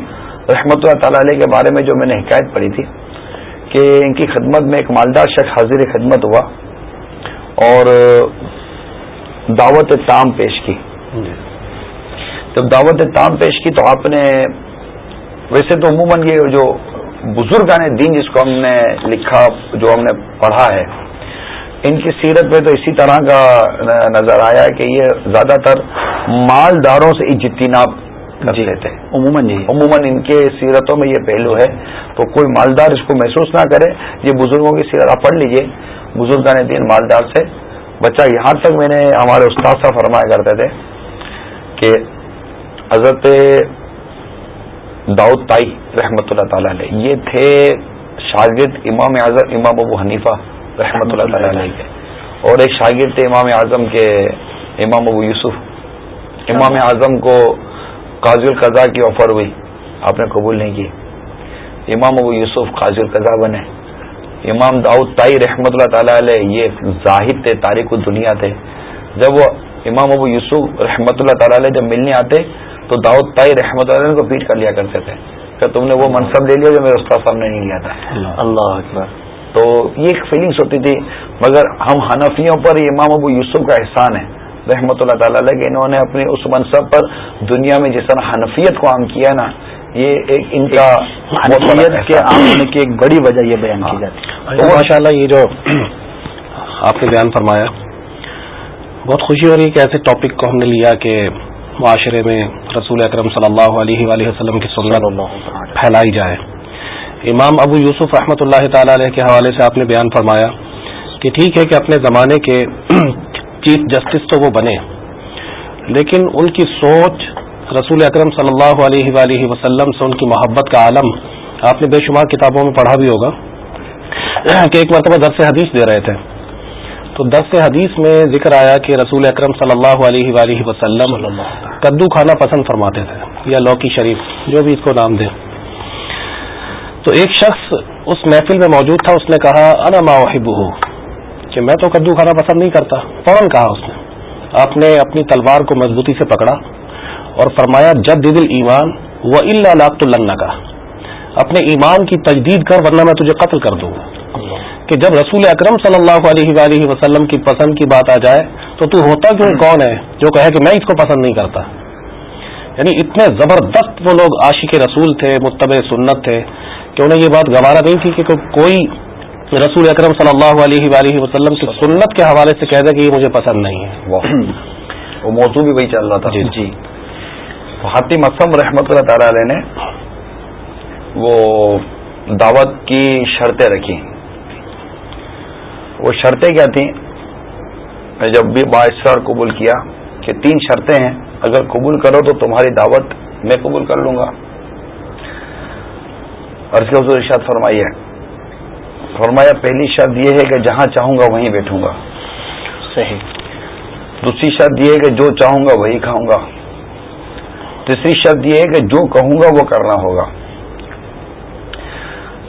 رحمۃ اللہ تعالی علیہ کے بارے میں جو میں نے حکایت پڑھی تھی کہ ان کی خدمت میں ایک مالدار شخص حاضر خدمت ہوا اور دعوت تام پیش کی۔ جب دعوت تام پیش کی تو آپ نے ویسے تو عموماً یہ جو بزرگان دین جس کو ہم نے لکھا جو ہم نے پڑھا ہے ان کی سیرت میں تو اسی طرح کا نظر آیا کہ یہ زیادہ تر مالداروں سے اجتناب کر جی لیتے عموماً جی۔ عموماً ان کے سیرتوں میں یہ پہلو ہے۔ تو کوئی مالدار اس کو محسوس نہ کرے یہ بزرگوں کی سیرت آپ پڑھ لیجیے۔ بزرگان دین مالدار سے۔ بچہ یہاں تک میں نے ہمارے استاد صاحب فرمایا کرتے تھے کہ حضرت داؤد تائی رحمۃ اللہ تعالی علیہ یہ تھے شاگرد امام اعظم امام ابو حنیفہ۔ رحمۃ اللہ تعالی علیہ کے۔ اور ایک شاگرد تھے امام اعظم کے، امام ابو یوسف۔ امام اعظم کو قاضی القضاء کی آفر ہوئی، آپ نے قبول نہیں کی۔ امام ابو یوسف قاضی القضاء بنے۔ امام داؤد تائی رحمۃ اللہ تعالی علیہ یہ زاہد تھے، تاریخ دنیا تھے۔ جب وہ امام ابو یوسف رحمۃ اللہ تعالی علیہ جب ملنے آتے، تو داؤد تائی رحمۃ اللہ علیہ کو پیٹ کر لیا کرتے تھے۔ کہ تم نے وہ منصب لے لیا جو میرے استاد سامنے نہیں لیا تھا۔ اللہ اکبر۔ تو یہ ایک فیلنگس ہوتی تھی مگر ہم حنفیوں پر امام ابو یوسف کا احسان ہے۔ رحمۃ اللہ تعالی علیہ کہ انہوں نے اپنے اس منصب پر دنیا میں جس طرح حنفیت کو عام کیا نا یہ ایک ان کا حنفیت کے عام ہونے کی ایک بڑی وجہ یہ بیان کی جاتی ہے۔ ماشاء اللہ یہ جو آپ نے بیان فرمایا بہت خوشی ہو رہی ہے کہ ایسے ٹاپک کو ہم نے لیا کہ معاشرے میں رسول اکرم صلی اللہ علیہ وآلہ وسلم کی سنت پھیلائی جائے۔ امام ابو یوسف رحمۃ اللہ تعالی علیہ کے حوالے سے آپ نے بیان فرمایا کہ ٹھیک ہے کہ اپنے زمانے کے چیف جسٹس تو وہ بنے لیکن ان کی سوچ رسول اکرم صلی اللہ علیہ وآلہ وسلم سے ان کی محبت کا عالم آپ نے بے شمار کتابوں میں پڑھا بھی ہوگا کہ ایک مرتبہ درس حدیث دے رہے تھے۔ تو درس حدیث میں ذکر آیا کہ رسول اکرم صلی اللہ علیہ وآلہ وسلم کدو کھانا پسند فرماتے تھے یا لوکی شریف جو بھی اس کو نام دیں تو ایک شخص اس محفل میں موجود تھا، اس نے کہا، انا ما ہو کہ میں تو کدو کھانا پسند نہیں کرتا۔ فوراً کہا اس نے، آپ نے اپنی تلوار کو مضبوطی سے پکڑا اور فرمایا، جد دل ایمان، و اللہ اللہ کا اپنے ایمان کی تجدید کر، ورنہ میں تجھے قتل کر دوں گا۔ کہ جب رسول اکرم صلی اللہ علیہ وآلہ وسلم کی پسند کی بات آ جائے، تو تو ہوتا کیوں کون ہے جو کہے کہ میں اس کو پسند نہیں کرتا؟ یعنی اتنے زبردست وہ لوگ عاشق رسول تھے، متبع سنت تھے۔ کہ انہیں یہ بات گوارا نہیں تھی کہ کوئی رسول اکرم صلی اللہ علیہ وآلہ وسلم کی سنت کے حوالے سے کہہ دے کہ یہ مجھے پسند نہیں ہے۔ وہ موضوع بھی وہی چل رہا تھا۔ جی جی۔ حاتم اسم رحمۃ اللہ تعالی علیہ نے وہ دعوت کی شرطیں رکھی۔ وہ شرطیں کیا تھیں؟ جب بھی باعثر قبول کیا کہ تین شرطیں ہیں اگر قبول کرو تو تمہاری دعوت میں قبول کر لوں گا۔ عرض کے حضور ارشاد فرمائی ہے فرمایا پہلی شرط یہ ہے کہ جہاں چاہوں گا وہیں بیٹھوں گا۔ صحیح۔ دوسری شرط یہ ہے کہ جو چاہوں گا وہی کھاؤں گا۔ تیسری شرط یہ ہے کہ جو کہوں گا وہ کرنا ہوگا۔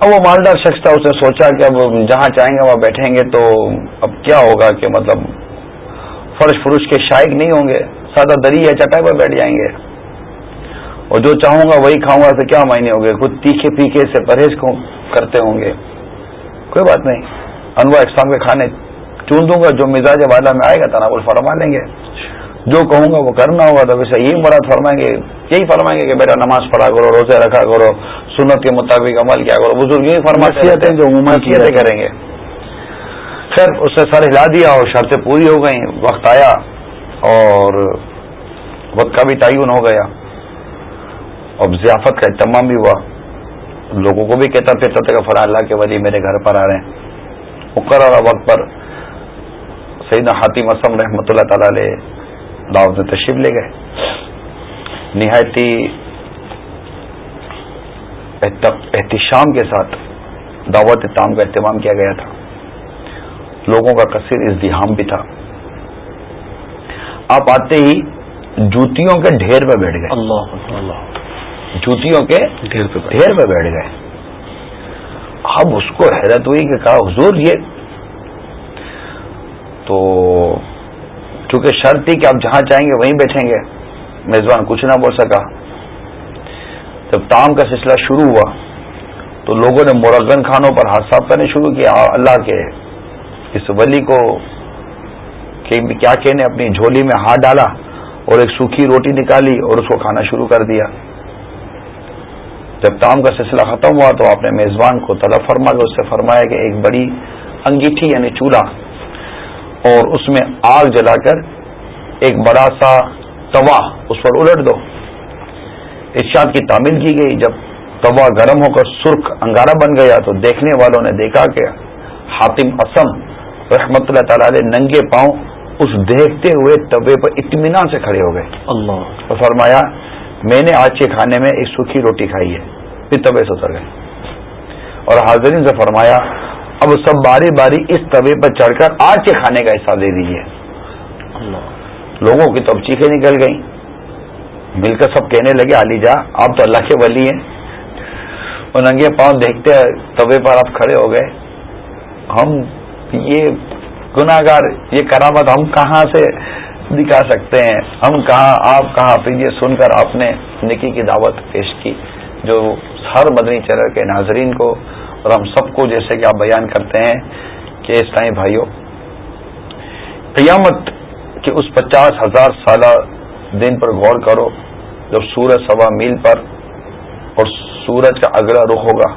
اب وہ مالدار شخص تھا اس نے سوچا کہ اب جہاں چاہیں گے وہاں بیٹھیں گے تو اب کیا ہوگا کہ مطلب فرش فروش کے شائق نہیں ہوں گے سادہ دری یا چٹائی پر بیٹھ جائیں گے۔ اور جو چاہوں گا وہی کھاؤں گا تو کیا معنی ہوں گے خود تیکھے پیکھے سے پرہیز کرتے ہوں گے۔ کوئی بات نہیں۔ انواع اقسام کے کھانے چون دوں گا جو مزاج والا میں آئے گا تناول فرما لیں گے۔ جو کہوں گا وہ کرنا ہوگا تو ویسے یہی مراد فرمائیں گے یہی فرمائیں گے کہ بیٹا نماز پڑھا کرو روزے رکھا کرو سنت کے مطابق عمل کیا کرو۔ بزرگ یہی فرماتے ہیں جو عموماً کریں گے۔ خیر اس نے سر ہلا دیا اور شرطیں پوری ہو گئیں۔ وقت آیا اور وقت کا بھی تعین ہو گیا۔ اور ضیافت کا اہتمام بھی ہوا۔ لوگوں کو بھی کہتا پھرتا تھا کہ فلاں اللہ کے ولی میرے گھر پر آ رہے ہیں۔ مقررہ وقت پر سیدنا حاتم اسم رحمۃ اللہ تعالی علیہ دعوت میں تشریف لے گئے۔ نہایتی احتشام کے ساتھ دعوت تام کا اہتمام کیا گیا تھا۔ لوگوں کا کثیر ازدحام بھی تھا۔ آپ آتے ہی جوتیوں کے ڈھیر پہ بیٹھ گئے۔ اللہ اللہ جوتیوں کے ڈھیر پہ بیٹھ گئے۔ اب اس کو حیرت ہوئی کہ کہا حضور یہ تو چونکہ شرط تھی کہ آپ جہاں چاہیں گے وہیں بیٹھیں گے۔ میزبان کچھ نہ بول سکا۔ جب تام کا سلسلہ شروع ہوا تو لوگوں نے مرغن خانوں پر ہاتھ صاف کرنے شروع کیا۔ اللہ کے اس ولی کو کیا کہنے اپنی جھولی میں ہاتھ ڈالا اور ایک سوکھی روٹی نکالی اور اس کو کھانا شروع کر دیا۔ جب تام کا سلسلہ ختم ہوا تو آپ نے میزبان کو طلب فرما کے اس سے فرمایا کہ ایک بڑی انگیٹھی یعنی چولہا اور اس میں آگ جلا کر ایک بڑا سا توا اس پر الٹ دو۔ ارشاد کی تعمیل کی گئی۔ جب توا گرم ہو کر سرخ انگارہ بن گیا تو دیکھنے والوں نے دیکھا کہ حاتم اسم رحمت اللہ تعالی ننگے پاؤں اس دیکھتے ہوئے توے پر اطمینان سے کھڑے ہو گئے۔ اللہ۔ فرمایا میں نے آج کے کھانے میں ایک سوکھی روٹی کھائی ہے۔ پھر طبے سے اتر گئے اور حاضرین سے فرمایا اب سب باری باری اس طوے پر چڑھ کر آج کے کھانے کا حصہ دے دیجیے لوگوں کی تو اب چیخیں نکل گئی مل کر سب کہنے لگے علی جا آپ تو اللہ کے ولی ہیں۔ اور ننگے پاؤں دیکھتے طوے پر آپ کھڑے ہو گئے۔ ہم یہ گناگار یہ کرامت ہم کہاں سے دکھا سکتے ہیں۔ ہم کہاں، آپ کہاں پھر یہ سن کر آپ نے نکی کی دعوت پیش کی، جو ہر مدنی چینل کے ناظرین کو اور ہم سب کو جیسے کہ آپ بیان کرتے ہیں کہ اس ٹائم بھائیوں قیامت کے اس پچاس ہزار سالہ دن پر غور کرو، جب سورج سوا میل پر اور سورج کا اگلا رخ ہوگا،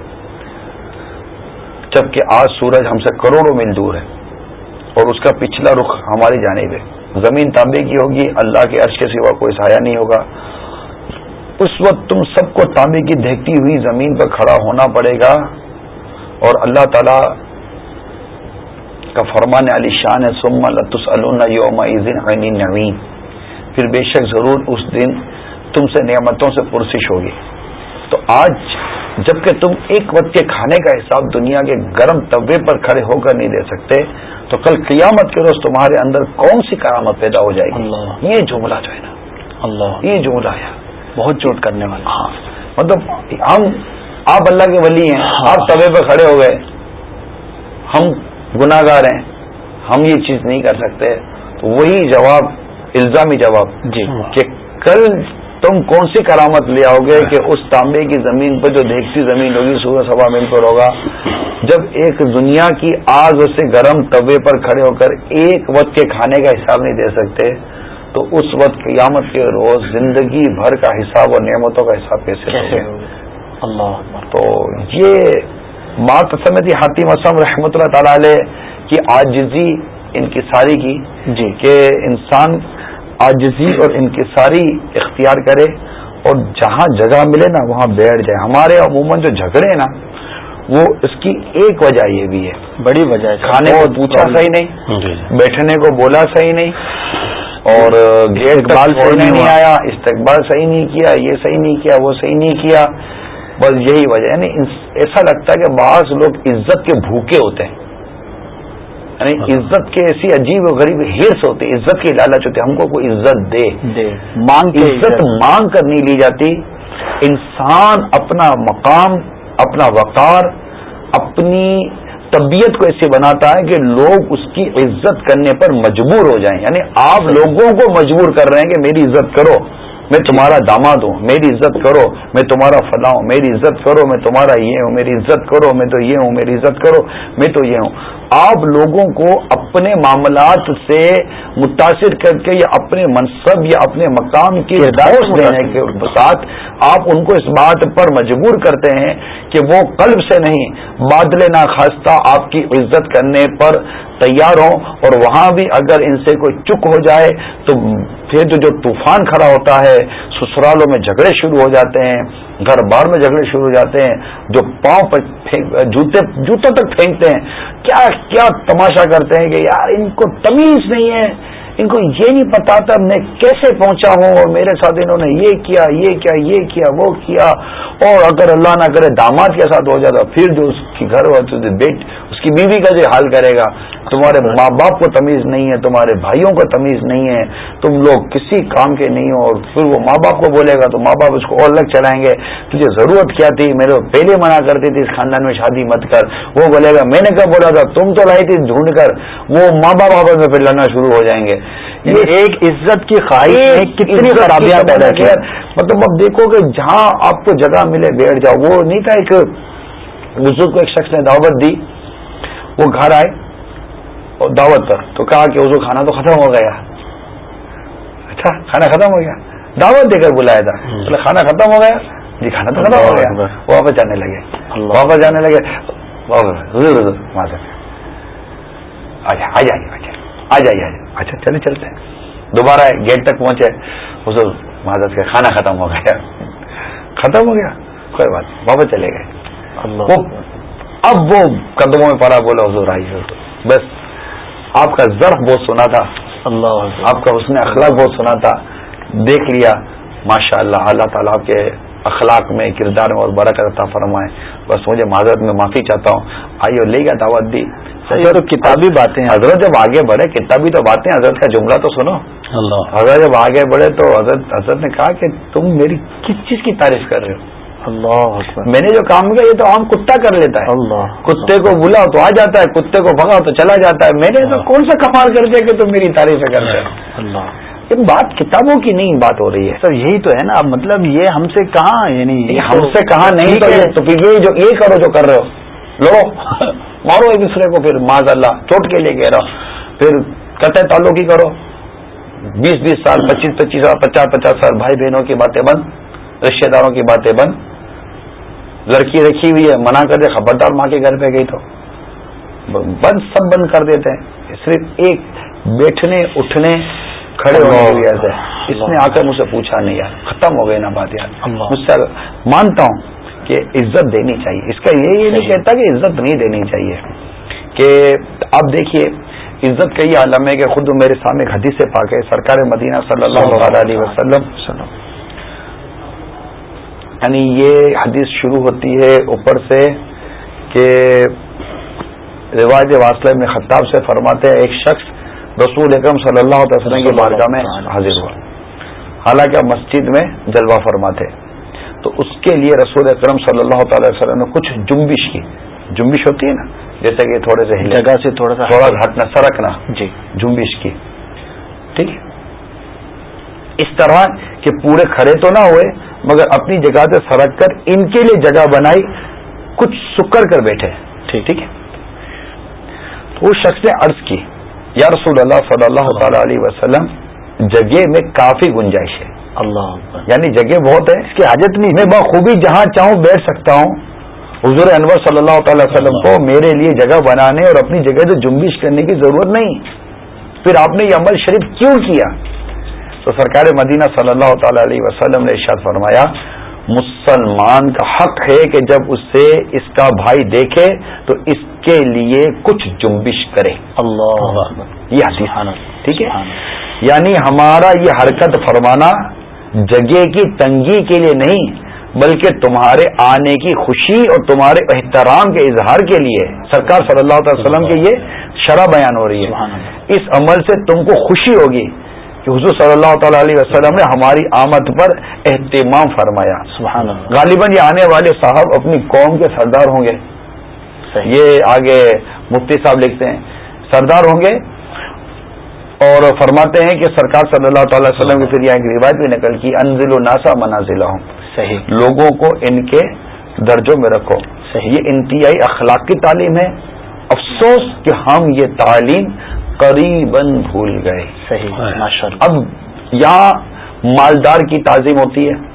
جبکہ آج سورج ہم سے کروڑوں میل دور ہے اور اس کا پچھلا رخ ہماری جانب ہے۔ زمین تانبے کی ہوگی، اللہ کے عرش کے سوا کوئی سایہ نہیں ہوگا۔ اس وقت تم سب کو تانبے کی دیکھتی ہوئی زمین پر کھڑا ہونا پڑے گا۔ اور اللہ تعالی کا فرمان علی شان سم لطس یوم نوین پھر بے شک ضرور اس دن تم سے نعمتوں سے پرسش ہوگی۔ تو آج جبکہ تم ایک وقت کے کھانے کا حساب دنیا کے گرم طبے پر کھڑے ہو کر نہیں دے سکتے تو کل قیامت کے روز تمہارے اندر کون سی کرامت پیدا ہو جائے گی؟ یہ جملہ جو ہے نا اللہ۔ یہ جملہ ہے۔ بہت چوٹ کرنے والا۔ ہاں۔ مطلب ہم آپ اللہ کے ولی ہیں ہاں۔ آپ طبے پہ کھڑے ہو گئے۔ ہم گناگار ہیں۔ ہم یہ چیز نہیں کر سکتے۔ تو وہی جواب الزامی جواب جی۔ کہ کل تم کون سی کرامت لے آؤ گے کہ اس تانبے کی زمین پر جو دیکھتی زمین ہوگی سورج سبا مل پر ہوگا جب ایک دنیا کی آگ سے گرم طبے پر کھڑے ہو کر ایک وقت کے کھانے کا حساب نہیں دے سکتے تو اس وقت قیامت کے روز زندگی بھر کا حساب اور نعمتوں کا حساب کیسے اللہ تو یہ مات سمتی حاتم اسم رحمۃ اللہ تعالی علیہ کی آجزی انکساری کی جی۔ کہ انسان آجزی اور انکساری اختیار کرے اور جہاں جگہ ملے نا وہاں بیٹھ جائے۔ ہمارے عموماً جو جھگڑے ہیں نا وہ اس کی ایک وجہ یہ بھی ہے۔ بڑی وجہ کھانے کو پوچھا صحیح نہیں جی، جی۔ بیٹھنے کو بولا صحیح نہیں اور گیٹ بال صحیح نہیں آیا استقبال صحیح نہیں کیا یہ صحیح نہیں کیا وہ صحیح نہیں کیا۔ بس یہی وجہ یعنی ایسا لگتا ہے کہ بعض لوگ عزت کے بھوکے ہوتے ہیں۔ یعنی ہاں۔ عزت کے ایسی عجیب و غریب ہرس ہوتی عزت کی لالچ ہوتی ہم کو کوئی عزت دے۔ مانگ عزت۔ مانگ کر نہیں لی جاتی۔ انسان اپنا مقام اپنا وقار اپنی طبیعت کو ایسے بناتا ہے کہ لوگ اس کی عزت کرنے پر مجبور ہو جائیں۔ یعنی آپ لوگوں کو مجبور کر رہے ہیں کہ میری عزت کرو میں تمہارا داماد ہوں میری عزت کرو میں تمہارا فلاں ہوں میری عزت کرو میں تمہارا یہ ہوں میری عزت کرو میں تو یہ ہوں میری عزت کرو میں تو یہ ہوں۔ آپ لوگوں کو اپنے معاملات سے متاثر کر کے یا اپنے منصب یا اپنے مقام کی ہدایت دینے کے ساتھ آپ ان کو اس بات پر مجبور کرتے ہیں کہ وہ قلب سے نہیں بادل ناخواستہ آپ کی عزت کرنے پر تیار ہوں اور وہاں بھی اگر ان سے کوئی چک ہو جائے تو پھر جو جو طوفان کھڑا ہوتا ہے سسرالوں میں جھگڑے شروع ہو جاتے ہیں۔ گھر بار میں جھگڑے شروع ہو جاتے ہیں، جو پاؤں پر جوتے، جوتوں تک پھینکتے ہیں۔ کیا کیا تماشا کرتے ہیں کہ یار ان کو تمیز نہیں ہے۔ ان کو یہ نہیں پتا تھا میں کیسے پہنچا ہوں اور میرے ساتھ انہوں نے یہ کیا یہ کیا یہ کیا، وہ کیا۔ اور اگر اللہ نہ کرے داماد کے ساتھ ہو جاتا، پھر جو اس کی گھر بیٹ، اس کی بیوی کا جو حال کرے گا، تمہارے ماں باپ کو تمیز نہیں ہے، تمہارے بھائیوں کو تمیز نہیں ہے، تم لوگ کسی کام کے نہیں ہو، اور پھر وہ ماں باپ کو بولے گا، تو ماں باپ اس کو اور الگ چلائیں گے۔ تجھے ضرورت کیا تھی؟ میرے پہلے منع کرتی تھی اس خاندان میں شادی مت کر۔ وہ بولے گا، میں نے کب بولا تھا؟ تم تو لائی تھی ڈھونڈ کر۔ وہ ماں باپ آپس میں پھر لڑنا شروع ہو جائیں گے۔ یہ ایک عزت کی خواہش کتنی خرابیاں پیدا کی مطلب اب دیکھو کہ جہاں آپ کو جگہ ملے بیٹھ جاؤ۔ وہ نہیں تھا ایک بزرگ کو ایک شخص نے دعوت دی وہ گھر آئے اور دعوت پر تو کہا کہ اس کھانا تو ختم ہو گیا۔ اچھا کھانا ختم ہو گیا۔ دعوت دے کر بلایا تھا کھانا ختم ہو گیا۔ جی کھانا تو ختم ہو گیا۔ وہ واپس جانے لگے۔ واپس جانے لگے۔ آ جائیے آ جائیے۔ اچھا چلے چلتے دوبارہ گیٹ تک پہنچے۔ حضور معذرت کے کھانا ختم ہو گیا۔ ختم ہو گیا؟ کوئی بات واپس چلے گئے۔ اب وہ قدموں میں پڑا بولا حضور آئیے۔ بس آپ کا ضرف بہت سنا تھا۔ اللہ آپ کا اس نے اخلاق بہت سنا تھا۔ دیکھ لیا ماشاء اللہ اللہ تعالیٰ کے اخلاق میں کردار میں اور برکت عطا فرمائے۔ بس مجھے معذرت میں معافی چاہتا ہوں۔ آئیے لے گیا دعوت دی۔ تو کتابی باتیں حضرت جب آگے بڑھے کتابی تو باتیں حضرت کا جملہ تو سنو۔ اللہ۔ حضرت جب آگے بڑھے تو حضرت حضرت نے کہا کہ تم میری کس چیز کی تعریف کر رہے ہو؟ اللہ میں نے جو کام کیا یہ تو عام کتا کر لیتا ہے۔ اللہ۔ کتے کو بلا تو آ جاتا ہے کتے کو بھگا تو چلا جاتا ہے۔ میں نے تو کون سا کمال کر دیا کہ تم میری تعریف کرتے ہو؟ اللہ۔ یہ بات کتابوں کی نہیں بات ہو رہی ہے۔ سر یہی تو ہے نا۔ مطلب یہ ہم سے کہاں یعنی ہم سے کہاں نہیں تو پھر یہ جو یہ کرو جو کر رہے ہو۔ لو۔ مارو ایک دوسرے کو پھر ماض اللہ چوٹ کے لیے کہہ رہا پھر قطع تعلق ہی کرو۔ بیس بیس سال پچیس پچیس سال پچاس پچاس سال بھائی بہنوں کی باتیں بند رشتے داروں کی باتیں بند۔ لڑکی رکھی ہوئی ہے منع کر دے خبردار ماں کے گھر پہ گئی تو۔ بند سب بند کر دیتے ہیں۔ صرف ایک بیٹھنے اٹھنے کھڑے ہونے کی اس نے آ کر مجھ سے پوچھا نہیں یار ختم ہو گئے نا بات یار۔ مجھ سے مانتا ہوں۔ کہ عزت دینی چاہیے۔ اس کا یہ نہیں کہتا کہ عزت نہیں دینی چاہیے۔ کہ آپ دیکھیے عزت کا یہ عالم ہے کہ خود میرے سامنے حدیث سے پاک ہے سرکار مدینہ صلی اللہ علیہ وسلم۔ یعنی یہ حدیث شروع ہوتی ہے اوپر سے کہ رواج واصل میں خطاب سے فرماتے ہیں ایک شخص رسول اکرم صلی اللہ علیہ وسلم کی بارگاہ میں حاضر ہوا۔ حالانکہ مسجد میں جلوہ فرماتے تو اس کے لیے رسول اکرم صلی اللہ تعالی وسلم نے کچھ جنبش کی۔ جنبش ہوتی ہے نا؟ جیسے کہ تھوڑے سے جگہ سے تھوڑا سا تھوڑا ہٹنا سرکنا۔ جی۔ جنبش کی۔ ٹھیک ہے؟ اس طرح کہ پورے کھڑے تو نہ ہوئے مگر اپنی جگہ سے سرک کر ان کے لیے جگہ بنائی کچھ سکر کر بیٹھے۔ ٹھیک۔ ہے؟ تو اس شخص نے عرض کی یا رسول اللہ صلی اللہ تعالی علیہ وسلم جگہ میں کافی گنجائش ہے۔ اللہ یعنی جگہ بہت ہے اس کی حاجت نہیں۔ میں بخوبی جہاں چاہوں بیٹھ سکتا ہوں۔ حضور انور صلی اللہ تعالی وسلم کو میرے لیے جگہ بنانے اور اپنی جگہ سے جنبش کرنے کی ضرورت نہیں۔ پھر آپ نے یہ عمل شریف کیوں کیا؟ تو سرکار مدینہ صلی اللہ تعالی علیہ وسلم نے ارشاد فرمایا مسلمان کا حق ہے کہ جب اسے اس کا بھائی دیکھے تو اس کے لیے کچھ جنبش کرے۔ اللہ یہ حدیث۔ ٹھیک ہے؟ یعنی ہمارا یہ حرکت فرمانا جگہ کی تنگی کے لیے نہیں بلکہ تمہارے آنے کی خوشی اور تمہارے احترام کے اظہار کے لیے۔ سرکار صلی اللہ علیہ وسلم کی یہ شرح بیان ہو رہی ہے۔ اس عمل سے تم کو خوشی ہوگی کہ حضور صلی اللہ تعالی علیہ وسلم نے ہماری آمد پر اہتمام فرمایا۔ غالباً یہ آنے والے صاحب اپنی قوم کے سردار ہوں گے۔ یہ آگے مفتی صاحب لکھتے ہیں۔ سردار ہوں گے۔ اور فرماتے ہیں کہ سرکار صلی اللہ تعالی وسلم کی پھر یہاں ایک روایت بھی نکل کی انزل و ناسا منازلہ ہوں صحیح۔ لوگوں کو ان کے درجوں میں رکھو۔ صحیح۔ یہ انتہائی اخلاق کی تعلیم ہے۔ افسوس کہ ہم یہ تعلیم قریباً بھول گئے۔ صحیح۔ اب یہاں مالدار کی تعظیم ہوتی ہے۔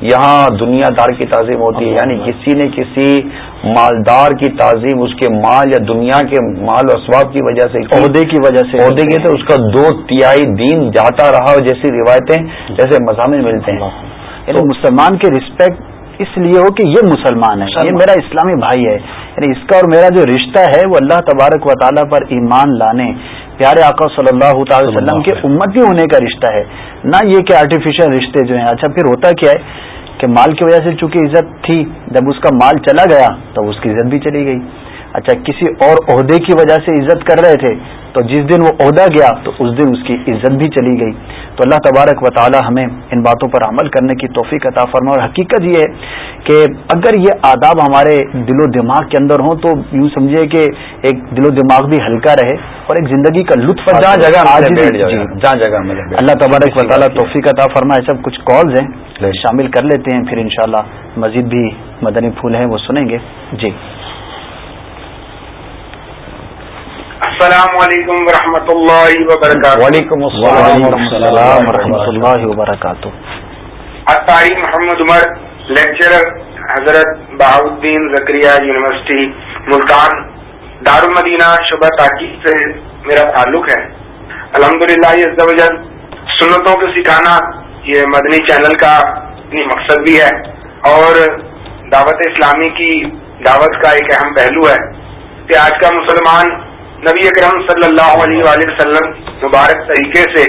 یہاں دنیا دار کی تعظیم ہوتی ہے یعنی کسی نے کسی مالدار کی تعظیم اس کے مال یا دنیا کے مال و اسباب کی وجہ سے عہدے کی وجہ سے عہدے کی تو اس کا دو تیائی دین جاتا رہا جیسی روایتیں جیسے مضامین ملتے ہیں۔ یعنی مسلمان کی رسپیکٹ اس لیے ہو کہ یہ مسلمان ہے یہ میرا اسلامی بھائی ہے۔ یعنی اس کا اور میرا جو رشتہ ہے وہ اللہ تبارک و تعالیٰ پر ایمان لانے۔ پیارے آقا صلی اللہ تعالی وسلم کے امتی ہونے کا رشتہ ہے نہ یہ کہ آرٹیفیشل رشتے جو ہیں۔ اچھا پھر ہوتا کیا ہے کہ مال کی وجہ سے چونکہ عزت تھی جب اس کا مال چلا گیا تو اس کی عزت بھی چلی گئی۔ اچھا کسی اور عہدے کی وجہ سے عزت کر رہے تھے تو جس دن وہ عہدہ گیا تو اس دن اس کی عزت بھی چلی گئی۔ تو اللہ تبارک و تعالی ہمیں ان باتوں پر عمل کرنے کی توفیق عطا فرما اور حقیقت یہ ہے کہ اگر یہ آداب ہمارے دل و دماغ کے اندر ہوں تو یوں سمجھے کہ ایک دل و دماغ بھی ہلکا رہے اور ایک زندگی کا لطف جہاں جگہ جی۔ جہاں جگہ اللہ تبارک و تعالیٰ توفیق عطا فرما سب کچھ کالز ہیں شامل کر لیتے ہیں پھر انشاءاللہ مزید بھی مدنی پھول ہیں وہ سنیں گے۔ جی۔ السلام علیکم ورحمۃ اللہ وبرکاتہ۔ وعلیکم السلام ورحمۃ اللہ وبرکاتہ۔ اطاری محمد عمر لیکچرر حضرت بہاؤدین زکریہ یونیورسٹی ملتان۔ دار المدینہ شبہ تاکید سے میرا تعلق ہے۔ الحمد للہ سنتوں کو سکھانا یہ مدنی چینل کا مقصد بھی ہے۔ اور دعوت اسلامی کی دعوت کا ایک اہم پہلو ہے کہ آج کا مسلمان نبی اکرم صلی اللہ علیہ وآلہ وسلم مبارک طریقے سے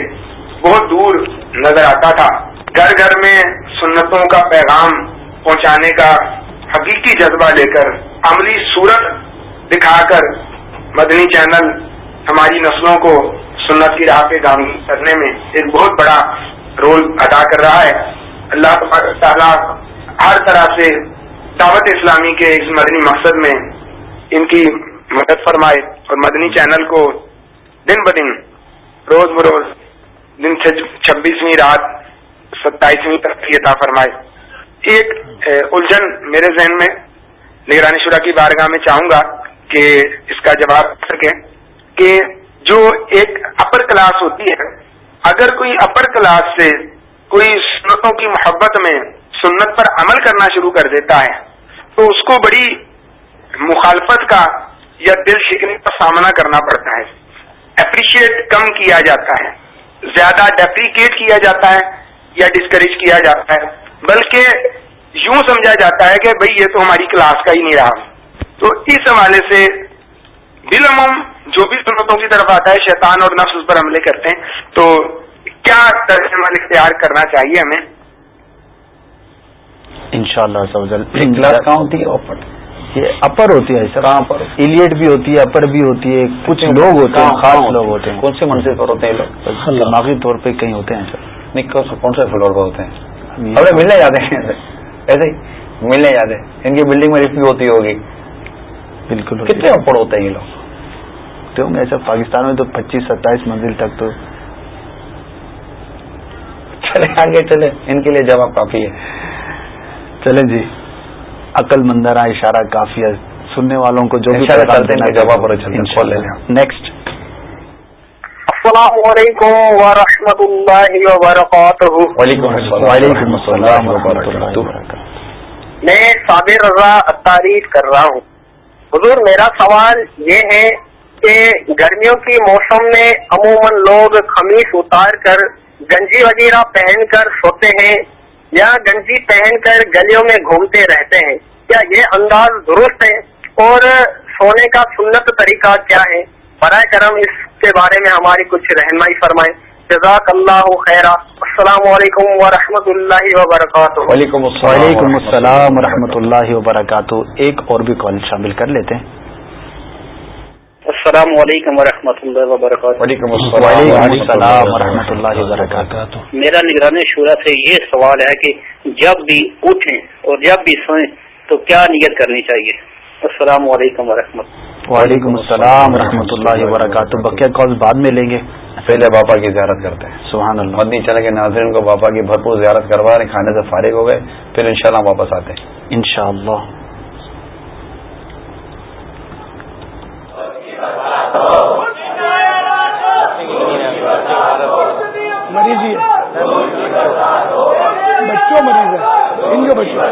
بہت دور نظر آتا تھا۔ گھر گھر میں سنتوں کا پیغام پہنچانے کا حقیقی جذبہ لے کر عملی صورت دکھا کر مدنی چینل ہماری نسلوں کو سنت کی راہ پہ گام کرنے میں ایک بہت بڑا رول ادا کر رہا ہے۔ اللہ تعالیٰ ہر طرح سے دعوت اسلامی کے اس مدنی مقصد میں ان کی مدد فرمائے اور مدنی چینل کو دن بدن روز بروز دن چھبیسویں رات، ستائیسویں تک عطا فرمائے۔ ایک الجھن میرے ذہن میں، نگرانی شورا کی بارگاہ میں چاہوں گا کہ اس کا جواب سکے کہ جو ایک اپر کلاس ہوتی ہے، اگر کوئی اپر کلاس سے کوئی سنتوں کی محبت میں سنت پر عمل کرنا شروع کر دیتا ہے، تو اس کو بڑی مخالفت کا یا دل شکنے کا سامنا کرنا پڑتا ہے۔ اپریشیٹ کم کیا جاتا ہے۔ زیادہ ڈیپریکیٹ کیا جاتا ہے یا ڈسکریج کیا جاتا ہے۔ بلکہ یوں سمجھا جاتا ہے کہ بھئی یہ تو ہماری کلاس کا ہی نہیں رہا۔ تو اس حوالے سے بالعموم جو بھی سنتوں کی طرف آتا ہے شیطان اور نفس اس پر حملے کرتے ہیں۔ تو کیا عمل اختیار کرنا چاہیے ہمیں؟ انشاءاللہ ہوتی ہے یہ اپر ہوتی ہے سر پر۔ ایلیٹ بھی ہوتی ہے اپر بھی ہوتی ہے کچھ لوگ ہوتے ہیں خاص لوگ ہوتے ہیں؟ کون سے منصب پر ہوتے ہیں لوگ؟ دماغی طور پہ کہیں ہوتے ہیں سر۔ کون سے فلور پر ہوتے ہیں؟ ہمیں ملنے جاتے ہیں ایسے۔ ہی ملنے جاتے ہیں۔ ان کی بلڈنگ میں لفٹ بھی ہوتی ہوگی۔ بالکل کتنے اپر ہوتے ہیں یہ لوگ؟ تو ایسا پاکستان میں تو پچیس ستائیس منزل تک تو چلے آگے چلے۔ ان کے لیے جواب کافی ہے۔ چلیں جی۔ عقل مندرہ اشارہ کافی ہے۔ سننے والوں کو جو بھی جواب نیکسٹ السلام علیکم ورحمۃ اللہ وبرکاتہ۔ وعلیکم السلام۔ وبرکاتہ۔ میں صابر رضا تعریف کر رہا ہوں۔ حضور میرا سوال یہ ہے کہ گرمیوں کی موسم میں عموماً لوگ خمیس اتار کر گنجی وغیرہ پہن کر سوتے ہیں۔ یا گنجی پہن کر گلیوں میں گھومتے رہتے ہیں؟ کیا یہ انداز درست ہے؟ اور سونے کا سنت طریقہ کیا ہے؟ برائے کرم اس کے بارے میں ہماری کچھ رہنمائی فرمائیں۔ جزاک اللہ خیر السلام علیکم ورحمۃ اللہ وبرکاتہ۔ وعلیکم السلام و رحمۃ اللہ وبرکاتہ۔ ایک اور بھی کال شامل کر لیتے ہیں۔ السلام علیکم ورحمۃ اللہ وبرکاتہ۔ وعلیکم السلام ورحمۃ اللہ وبرکاتہ۔ میرا نگرانی شورا سے یہ سوال ہے کہ جب بھی اٹھیں اور جب بھی سوئیں تو کیا نیت کرنی چاہیے؟ السلام علیکم ورحمۃ وعلیکم السلام ورحمۃ اللہ وبرکاتہ۔ بقیہ کال بعد میں لیں گے۔ پہلے باپا کی زیارت کرتے ہیں۔ سبحان اللہ۔ مدنی چلے کے ناظرین کو باپا کی بھرپور زیارت کروا رہے کھانے سے فارغ ہو گئے پھر انشاءاللہ واپس آتے ہیں۔ انشاءاللہ۔ مریض ہے بچوں مریض ہے ان کے بچوں۔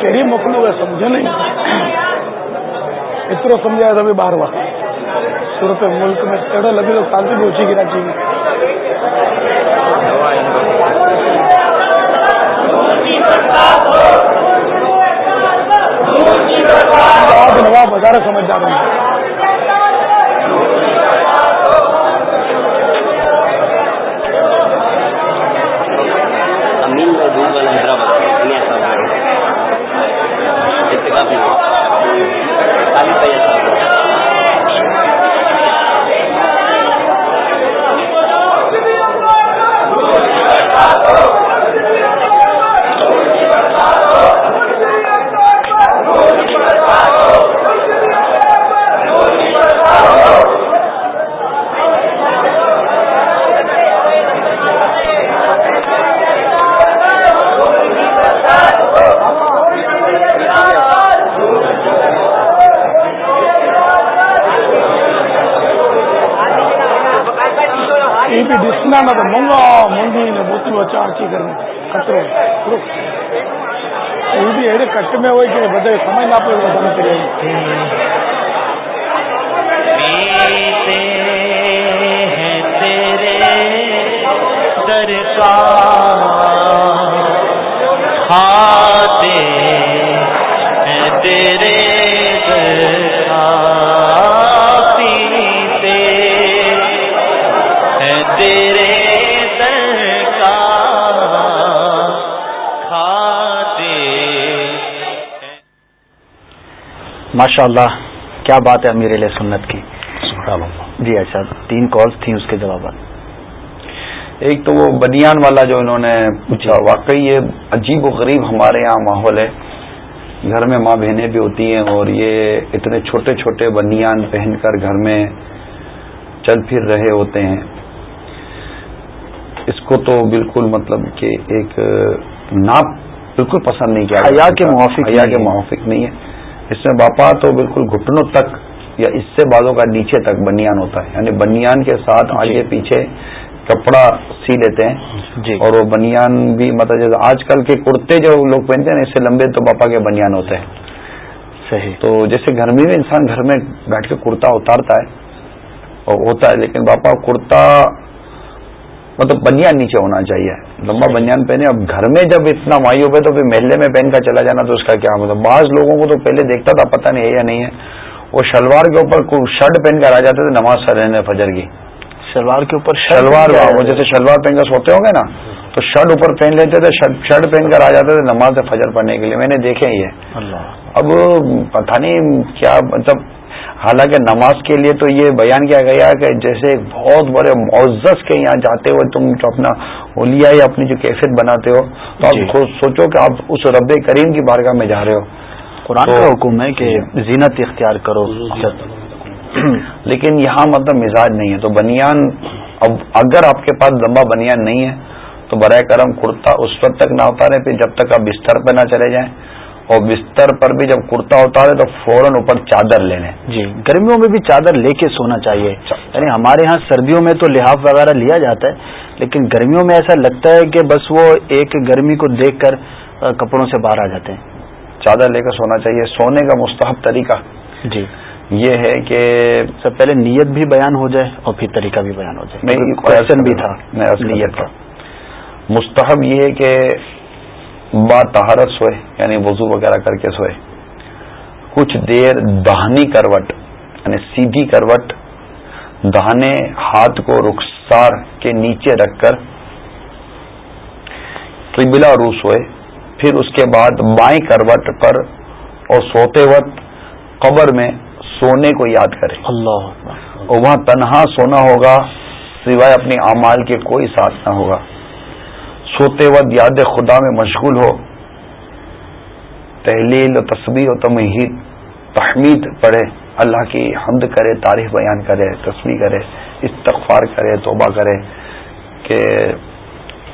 کہڑی مخلوق ہے، سمجھے نہیں۔ اترو سمجھا تھا باہر ہوا صورت ملک میں تیڑا لگے تو شانتی بھی اچھی گرا چاہیے۔ نواب ہزارہ سمجھدار ہوں چاچی کرنے کچرے یہ بھی ایڈے کٹ میں ہوئے کہ بدل سمجھ نہ پڑے بدن کرے ماشاء اللہ کیا بات ہے امیر علیہ سنت کی؟ جی اچھا تین کالز تھیں اس کے جوابات ایک تو وہ بنیان والا جو انہوں نے پوچھا واقعی یہ عجیب و غریب ہمارے یہاں ماحول ہے۔ گھر میں ماں بہنیں بھی ہوتی ہیں اور یہ اتنے چھوٹے چھوٹے بنیان پہن کر گھر میں چل پھر رہے ہوتے ہیں۔ اس کو تو بالکل مطلب کہ ایک ناپ بالکل پسند نہیں کیا حیا کے موافق حیا کے موافق نہیں ہے۔ اس میں باپا تو بالکل گھٹنوں تک یا اس سے بالوں کا نیچے تک بنیان ہوتا ہے۔ یعنی بنیان کے ساتھ جی۔ آگے پیچھے کپڑا سی لیتے ہیں جی۔ اور وہ بنیان بھی مطلب جیسے آج کل کے کرتے جو لوگ پہنتے ہیں اس سے لمبے تو باپا کے بنیان ہوتے ہیں۔ صحیح۔ تو جیسے گرمی میں انسان گھر میں بیٹھ کے کرتا اتارتا ہے اور ہوتا ہے لیکن باپا کرتا مطلب بنیان نیچے ہونا چاہیے۔ لمبا بنیان پہنے اب گھر میں جب اتنا مایو پہ تو پھر محلے میں پہن کر چلا جانا تو اس کا کیا مطلب؟ بعض لوگوں کو تو پہلے دیکھتا تھا پتہ نہیں ہے یا نہیں ہے۔ وہ شلوار کے اوپر شرٹ پہن کر آ جاتے تھے نماز سر فجر کی۔ شلوار کے اوپر شلوار وہ جیسے شلوار پہن کر سوتے ہوں گے نا تو شرٹ اوپر پہن لیتے تھے شرٹ پہن کر آ جاتے تھے نماز فجر پڑھنے کے لیے۔ میں نے دیکھے یہ۔ اب پتہ نہیں کیا مطلب حالانکہ نماز کے لیے تو یہ بیان کیا گیا کہ جیسے بہت بڑے معزز کے یہاں جاتے ہو تم جو اپنا ہولیا یا اپنی جو کیفیت بناتے ہو تو آپ جی۔ سوچو کہ آپ اس رب کریم کی بارگاہ میں جا رہے ہو۔ قرآن کا حکم ہے کہ زینت اختیار کرو۔ لیکن یہاں مطلب مزاج نہیں ہے۔ تو بنیان اب اگر آپ کے پاس لمبا بنیان نہیں ہے تو برائے کرم کرتا اس وقت تک نہ اتارے پھر جب تک آپ بستر پہ نہ چلے جائیں۔ اور بستر پر بھی جب کرتا ہوتا ہے تو فوراً اوپر چادر لینے۔ جی۔ گرمیوں میں بھی چادر لے کے سونا چاہیے۔ یعنی ہمارے ہاں سردیوں میں تو لحاف وغیرہ لیا جاتا ہے لیکن گرمیوں میں ایسا لگتا ہے کہ بس وہ ایک گرمی کو دیکھ کر کپڑوں سے باہر آ جاتے ہیں۔ چادر لے کر سونا چاہیے۔ سونے کا مستحب طریقہ۔ جی۔ یہ ہے کہ سب پہلے نیت بھی بیان ہو جائے اور پھر طریقہ بھی بیان ہو جائے۔ کوشچن بھی تھا نیت کا۔ مستحب یہ ہے کہ با تہارت سوئے یعنی وضو وغیرہ کر کے سوئے۔ کچھ دیر دہنی کروٹ یعنی سیدھی کروٹ دہنے ہاتھ کو رخسار کے نیچے رکھ کر قبلہ رو سوئے پھر اس کے بعد بائیں کروٹ پر اور سوتے وقت قبر میں سونے کو یاد کرے اللہ اور وہاں تنہا سونا ہوگا سوائے اپنے اعمال کے کوئی ساتھ نہ ہوگا۔ سوتے وقت یاد خدا میں مشغول ہو۔ تحلیل و تصویر و تمہید تحمید پڑھے اللہ کی حمد کرے تعریف بیان کرے تصویر کرے استغفار کرے توبہ کرے کہ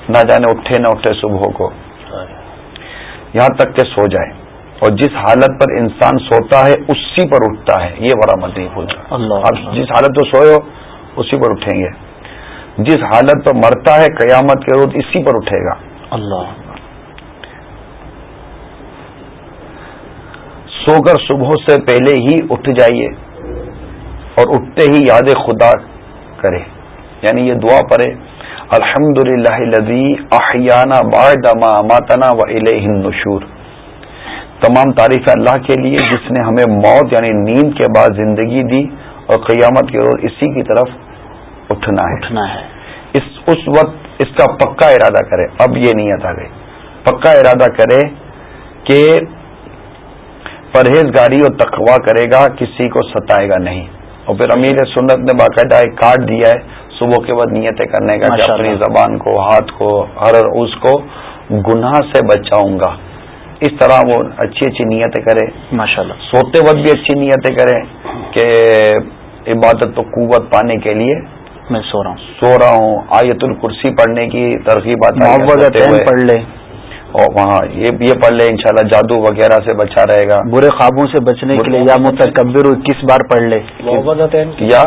نہ جانے اٹھے نہ اٹھے صبح کو۔ یہاں تک کہ سو جائے۔ اور جس حالت پر انسان سوتا ہے اسی پر اٹھتا ہے۔ یہ بڑا مت نہیں بھولتا اب جس حالت پر سوئے ہو اسی پر اٹھیں گے۔ جس حالت پر مرتا ہے قیامت کے روز اسی پر اٹھے گا۔ اللہ۔ سو کر صبح سے پہلے ہی اٹھ جائیے اور اٹھتے ہی یاد خدا کرے۔ یعنی یہ دعا پڑے الحمد للہ احیانہ باعدما ماتنا و النشور۔ تمام تعریف اللہ کے لیے جس نے ہمیں موت یعنی نیند کے بعد زندگی دی اور قیامت کے روز اسی کی طرف اٹھنا ہے۔ اٹھنا ہے۔ اس اس وقت اس کا پکا ارادہ کرے۔ اب یہ نیت آ گئی۔ پکا ارادہ کرے کہ پرہیزگاری اور تقوا کرے گا کسی کو ستائے گا نہیں۔ اور پھر امیر سنت نے باقاعدہ ایک کارڈ دیا ہے صبح کے بعد نیتیں کرنے کا کہ اپنی زبان کو ہاتھ کو ہر اس کو گناہ سے بچاؤں گا۔ اس طرح وہ اچھی اچھی نیتیں کرے۔ ماشاء اللہ سوتے وقت بھی اچھی نیتیں کرے کہ عبادت و قوت پانے کے لیے۔ میں سو رہا ہوں۔ سو رہا ہوں۔ آیت الکرسی پڑھنے کی ترغیب پڑھ لے۔ اور وہاں یہ پڑھ لے انشاءاللہ جادو وغیرہ سے بچا رہے گا۔ برے خوابوں سے بچنے کے لیے یا متکبر کس بار پڑھ لے؟ یا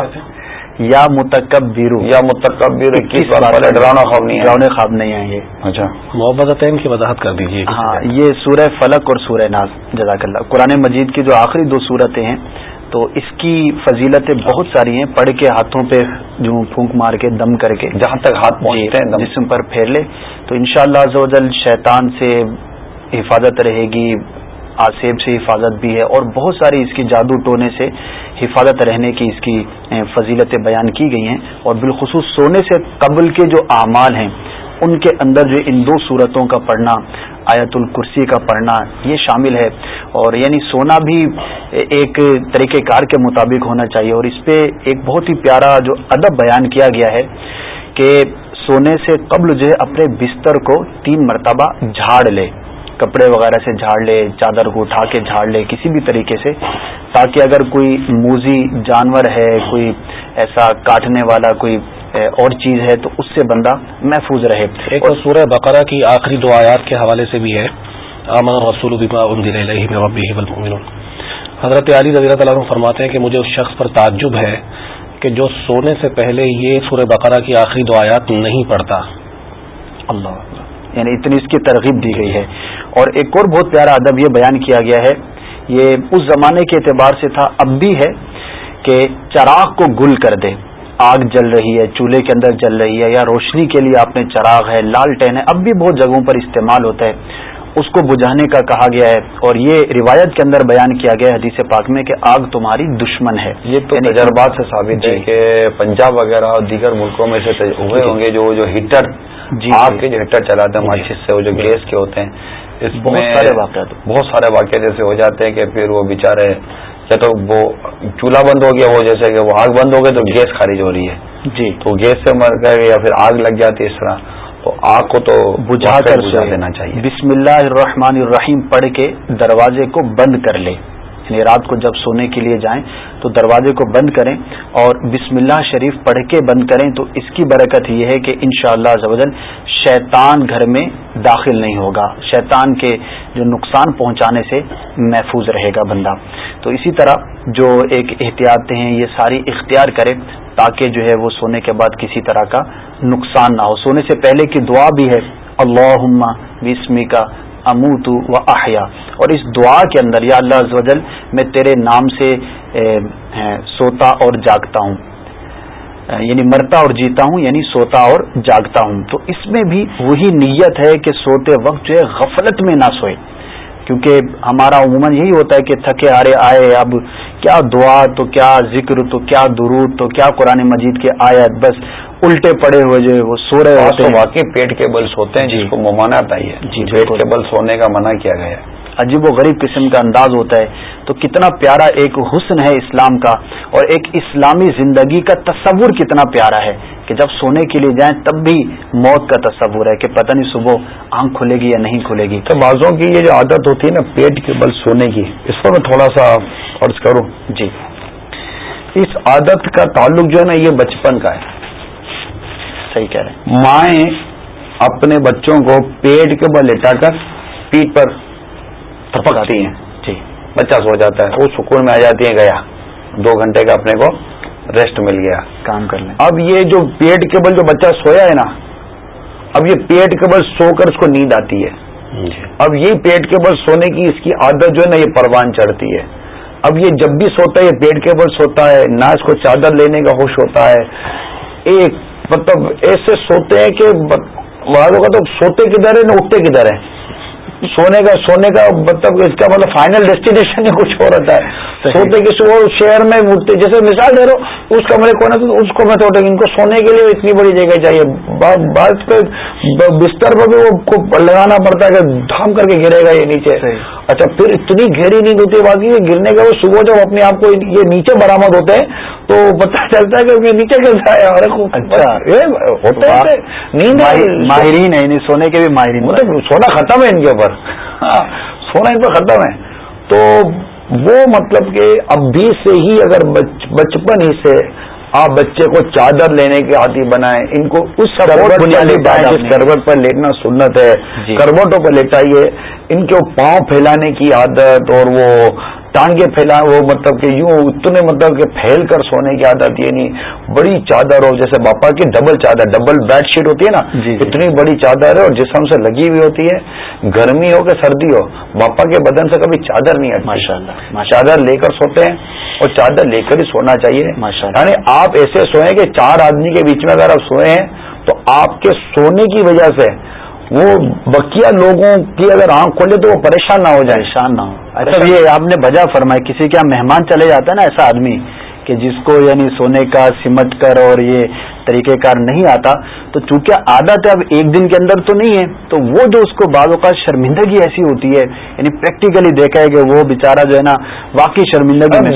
یا متکبر یا متکبر کس بار پڑھ لے؟ ڈرانا خواب نہیں ڈراؤنے خواب نہیں آئیں گے اچھا۔ محبت کی وضاحت کر دیجیے ہاں یہ سورہ فلک اور سورہ ناز جزاک اللہ۔ قرآن مجید کی جو آخری دو صورتیں ہیں تو اس کی فضیلتیں بہت ساری ہیں پڑھ کے ہاتھوں پہ جو پھونک مار کے دم کر کے جہاں تک ہاتھ پہنچتے ہیں جسم پر پھیر لے۔ تو انشاءاللہ شاء اللہ شیطان سے حفاظت رہے گی آسیب سے حفاظت بھی ہے اور بہت ساری اس کی جادو ٹونے سے حفاظت رہنے کی اس کی فضیلتیں بیان کی گئی ہیں۔ اور بالخصوص سونے سے قبل کے جو اعمال ہیں ان کے اندر جو ان دو صورتوں کا پڑھنا آیت الکرسی کا پڑھنا، یہ شامل ہے۔ اور یعنی سونا بھی ایک طریقہ کار کے مطابق ہونا چاہیے۔ اور اس پہ ایک بہت ہی پیارا جو ادب بیان کیا گیا ہے کہ سونے سے قبل جو ہے اپنے بستر کو تین مرتبہ جھاڑ لے۔ کپڑے وغیرہ سے جھاڑ لے، چادر کو اٹھا کے جھاڑ لے، کسی بھی طریقے سے، تاکہ اگر کوئی موزی جانور ہے، کوئی ایسا کاٹنے والا، کوئی اور چیز ہے تو اس سے بندہ محفوظ رہے۔ ایک سورہ بقرہ کی آخری دو آیات کے حوالے سے بھی ہے۔ امن رسول حضرت علی رضی اللہ عنہ فرماتے ہیں کہ مجھے اس شخص پر تعجب ہے کہ جو سونے سے پہلے یہ سورہ بقرہ کی آخری دو آیات نہیں پڑھتا۔ اللہ یعنی اتنی اس کی ترغیب دی گئی ہے۔ اور ایک اور بہت پیارا ادب یہ بیان کیا گیا ہے یہ اس زمانے کے اعتبار سے تھا اب بھی ہے کہ چراغ کو گل کر دے۔ آگ جل رہی ہے چولہے کے اندر جل رہی ہے یا روشنی کے لیے آپ نے چراغ ہے لال ٹین ہے اب بھی بہت جگہوں پر استعمال ہوتا ہے اس کو بجھانے کا کہا گیا ہے اور یہ روایت کے اندر بیان کیا گیا ہے حدیث پاک میں کہ آگ تمہاری دشمن ہے یہ تو یعنی تجربات سے ثابت ہے جی۔ کہ پنجاب وغیرہ اور دیگر ملکوں میں سے ہوئے ہوں گے جو جو ہیٹر جی آگ کے جو ہیٹر چلاتے ہیں جی۔ ماچس سے وہ جو گیس کے ہوتے ہیں اس بہت سارے واقعات بہت سارے واقعات جیسے ہو جاتے ہیں کہ پھر وہ بےچارے یا تو وہ چولہا بند ہو گیا وہ جیسے کہ وہ آگ بند ہو گئی تو گیس خارج ہو رہی ہے۔ جی۔ تو گیس سے مر گئے یا پھر آگ لگ جاتی ہے اس طرح تو آگ کو تو بجھا کر بجھا دینا چاہیے۔ بسم اللہ الرحمن الرحیم پڑھ کے دروازے کو بند کر لے۔ یعنی رات کو جب سونے کے لیے جائیں تو دروازے کو بند کریں اور بسم اللہ شریف پڑھ کے بند کریں تو اس کی برکت یہ ہے کہ ان شاء اللہ شیطان گھر میں داخل نہیں ہوگا۔ شیطان کے جو نقصان پہنچانے سے محفوظ رہے گا بندہ۔ تو اسی طرح جو ایک احتیاط ہیں، یہ ساری اختیار کرے تاکہ جو ہے وہ سونے کے بعد کسی طرح کا نقصان نہ ہو۔ سونے سے پہلے کی دعا بھی ہے اللہ بسمی کا اموت و احیا اور اس دعا کے اندر یا اللہ عزوجل میں تیرے نام سے سوتا اور جاگتا ہوں۔ یعنی مرتا اور جیتا ہوں یعنی سوتا اور جاگتا ہوں۔ تو اس میں بھی وہی نیت ہے کہ سوتے وقت جو ہے غفلت میں نہ سوئے۔ کیونکہ ہمارا عموماً یہی ہوتا ہے کہ تھکے ہارے آئے اب، کیا دعا، تو کیا ذکر، تو کیا درود، تو کیا قرآن مجید کے آیت، بس الٹے پڑے ہوئے جو وہ سو رہے ہوتے ہیں۔ واقعی پیٹ کے بل سوتے ہیں جس۔ کو ممانعت آئی ہے۔ جی پیٹ کے بل سونے کا منع کیا گیا ہے۔ عجیب و غریب قسم کا انداز ہوتا ہے۔ تو کتنا پیارا ایک حسن ہے اسلام کا اور ایک اسلامی زندگی کا تصور کتنا پیارا ہے کہ جب سونے کے لیے جائیں تب بھی موت کا تصور ہے کہ پتہ نہیں صبح آنکھ کھلے گی یا نہیں کھلے گی۔ تو بازوں کی یہ جو عادت ہوتی ہے نا پیٹ کے بل سونے کی اس پر میں تھوڑا سا عرض کروں۔ جی۔ اس عادت کا تعلق جو ہے نا یہ بچپن کا ہے۔ صحیح کہہ رہے ہیں۔ مائیں اپنے بچوں کو پیٹ کے بل لٹا کر پیٹ پر تھپکاتی ہیں۔ جی۔ بچہ سو جاتا ہے وہ سکون میں آ جاتی ہے گیا۔ دو گھنٹے کا اپنے کو ریسٹ مل گیا۔ کام کر لیں۔ اب یہ جو پیٹ کے بل جو بچہ سویا ہے نا اب یہ پیٹ کے بل سو کر اس کو نیند آتی ہے۔ جی۔ اب یہ پیٹ کے بل سونے کی اس کی عادت جو ہے نا یہ پروان چڑھتی ہے۔ اب یہ جب بھی سوتا ہے یہ پیٹ کے بل سوتا ہے نہ اس کو چادر لینے کا ہوش ہوتا ہے۔ ایک مطلب ایسے سوتے ہیں کہ والوں کا تو سوتے کدھر ہے نہ اٹھتے کدھر ہے سونے کا سونے کا مطلب اس کا مطلب فائنل ڈیسٹینیشن ہی کچھ اور ہوتا ہے۔ سوتے کسی وہ شہر میں اٹھتے جیسے مثال دے رہا ہوں اس کمرے کو نا اس کو میں تو ان کو سونے کے لیے اتنی بڑی جگہ چاہیے۔ بات پہ بستر پر بھی وہ لگانا پڑتا ہے کہ دھام کر کے گرے گا یہ نیچے۔ اچھا پھر اتنی گہری نیند ہوتی ہے باقی گرنے کا وہ صبح جب اپنے آپ کو یہ نیچے برامد ہوتے ہیں تو پتہ چلتا ہے کہ نیچے ہے اچھا ہیں نیند ماہرین ہے سونے کے بھی ماہرین مطلب سونا ختم ہے ان کے اوپر۔ ہاں سونا ان پر ختم ہے۔ تو وہ مطلب کہ اب بھی سے ہی اگر بچپن ہی سے آپ بچے کو چادر لینے کے عادی بنائیں ان کو اس کروٹ پر لیٹنا سنت ہے جی۔ کروٹوں پر لیٹائیے۔ ان کے پاؤں پھیلانے کی عادت اور وہ ٹانگے پھیلا وہ مطلب کہ یوں اتنے مطلب کہ پھیل کر سونے کی عادت یہ نہیں بڑی چادر ہو جیسے باپا کی ڈبل چادر ڈبل بیڈ شیٹ ہوتی ہے نا جی، جی۔ اتنی بڑی چادر ہے اور جسم سے لگی ہوئی ہوتی ہے۔ گرمی ہو کہ سردی ہو باپا کے بدن سے کبھی چادر نہیں ہٹتی۔ ماشاء اللہ چادر لے کر سوتے ہیں اور چادر لے کر ہی سونا چاہیے۔ ماشاء اللہ یعنی آپ ایسے سوئیں کہ چار آدمی کے بیچ میں اگر آپ سوئے ہیں تو آپ کے سونے کی وجہ سے وہ بکیا لوگوں کی اگر آنکھ کھولے تو وہ پریشان نہ ہو جائے پریشان نہ ہو۔ اچھا یہ آپ نے بجا فرمایا، کسی کے یہاں مہمان چلے جاتا ہے نا ایسا آدمی کہ جس کو یعنی سونے کا سمٹ کر اور یہ طریقہ کار نہیں آتا تو چونکہ عادت ہے اب ایک دن کے اندر تو نہیں ہے تو وہ جو اس کو بعض اوقات شرمندگی ایسی ہوتی ہے یعنی پریکٹیکلی دیکھا ہے کہ وہ بےچارا جو ہے نا واقعی شرمندگی ہے۔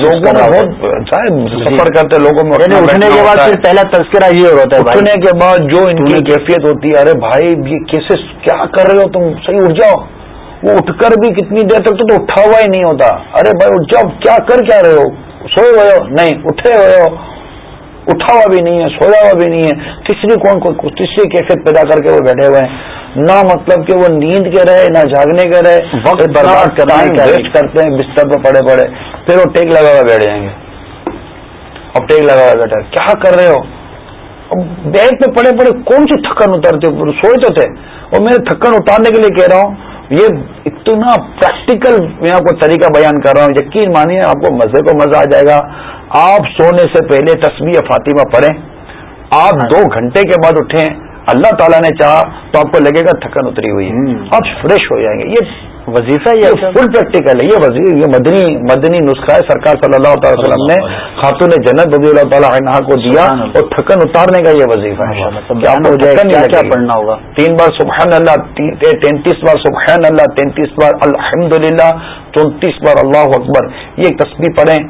سفر کرتے لوگوں میں یعنی اٹھنے کے بعد پھر پہلا تذکرہ یہ ہوتا ہے اٹھنے کے بعد جو ان کی کیفیت ہوتی ہے ارے بھائی یہ کیسے کیا کر رہے ہو تم؟ صحیح اٹھ جاؤ۔ وہ اٹھ کر بھی کتنی دیر تک تو اٹھا ہوا ہی نہیں ہوتا۔ ارے بھائی اٹھ جاؤ کیا کر کیا رہے ہو؟ سوئے ہوئے ہو نہیں اٹھے ہوئے ہو اٹھا ہوا بھی نہیں ہے سویا ہوا بھی نہیں ہے۔ تیسری کون کو تیسری کیفیت پیدا کر کے وہ بیٹھے ہوئے ہیں۔ نہ مطلب کہ وہ نیند کے رہے نہ جاگنے کے رہے وقت برباد ویسٹ کرتے ہیں بستر پہ پڑے پڑے پھر وہ ٹیک لگا ہوا بیٹھ جائیں گے۔ اب ٹیک لگا ہوا بیٹھا کیا کر رہے ہو؟ بیگ پہ پڑے پڑے کون سی تھکن اتارتے سوئے تو تھے۔ اور میں تھکن اتارنے کے لیے کہہ رہا ہوں یہ اتنا پریکٹیکل میں آپ کو طریقہ بیان کر رہا ہوں یقین مانیے آپ کو مزے کو مزہ آ جائے گا۔ آپ سونے سے پہلے تصویر فاطمہ پڑھیں۔ آپ دو گھنٹے کے بعد اٹھیں۔ اللہ تعالیٰ نے چاہا تو آپ کو لگے گا تھکن اتری ہوئی ہے۔ آپ فریش ہو جائیں گے۔ یہ وظیفہ یہ فل پریکٹیکل ہے یہ وزیر یہ مدنی مدنی نسخہ ہے سرکار صلی اللہ تعالی وسلم نے خاتون جنت رضی اللہ تعالیٰ عنہ کو دیا اور تھکن اتارنے کا یہ وظیفہ ہے۔ کیا پڑھنا ہوگا؟ تین بار سبحان اللہ تینتیس بار سبحان اللہ تینتیس بار الحمد للہ چونتیس بار اللہ اکبر۔ یہ تصویر پڑھیں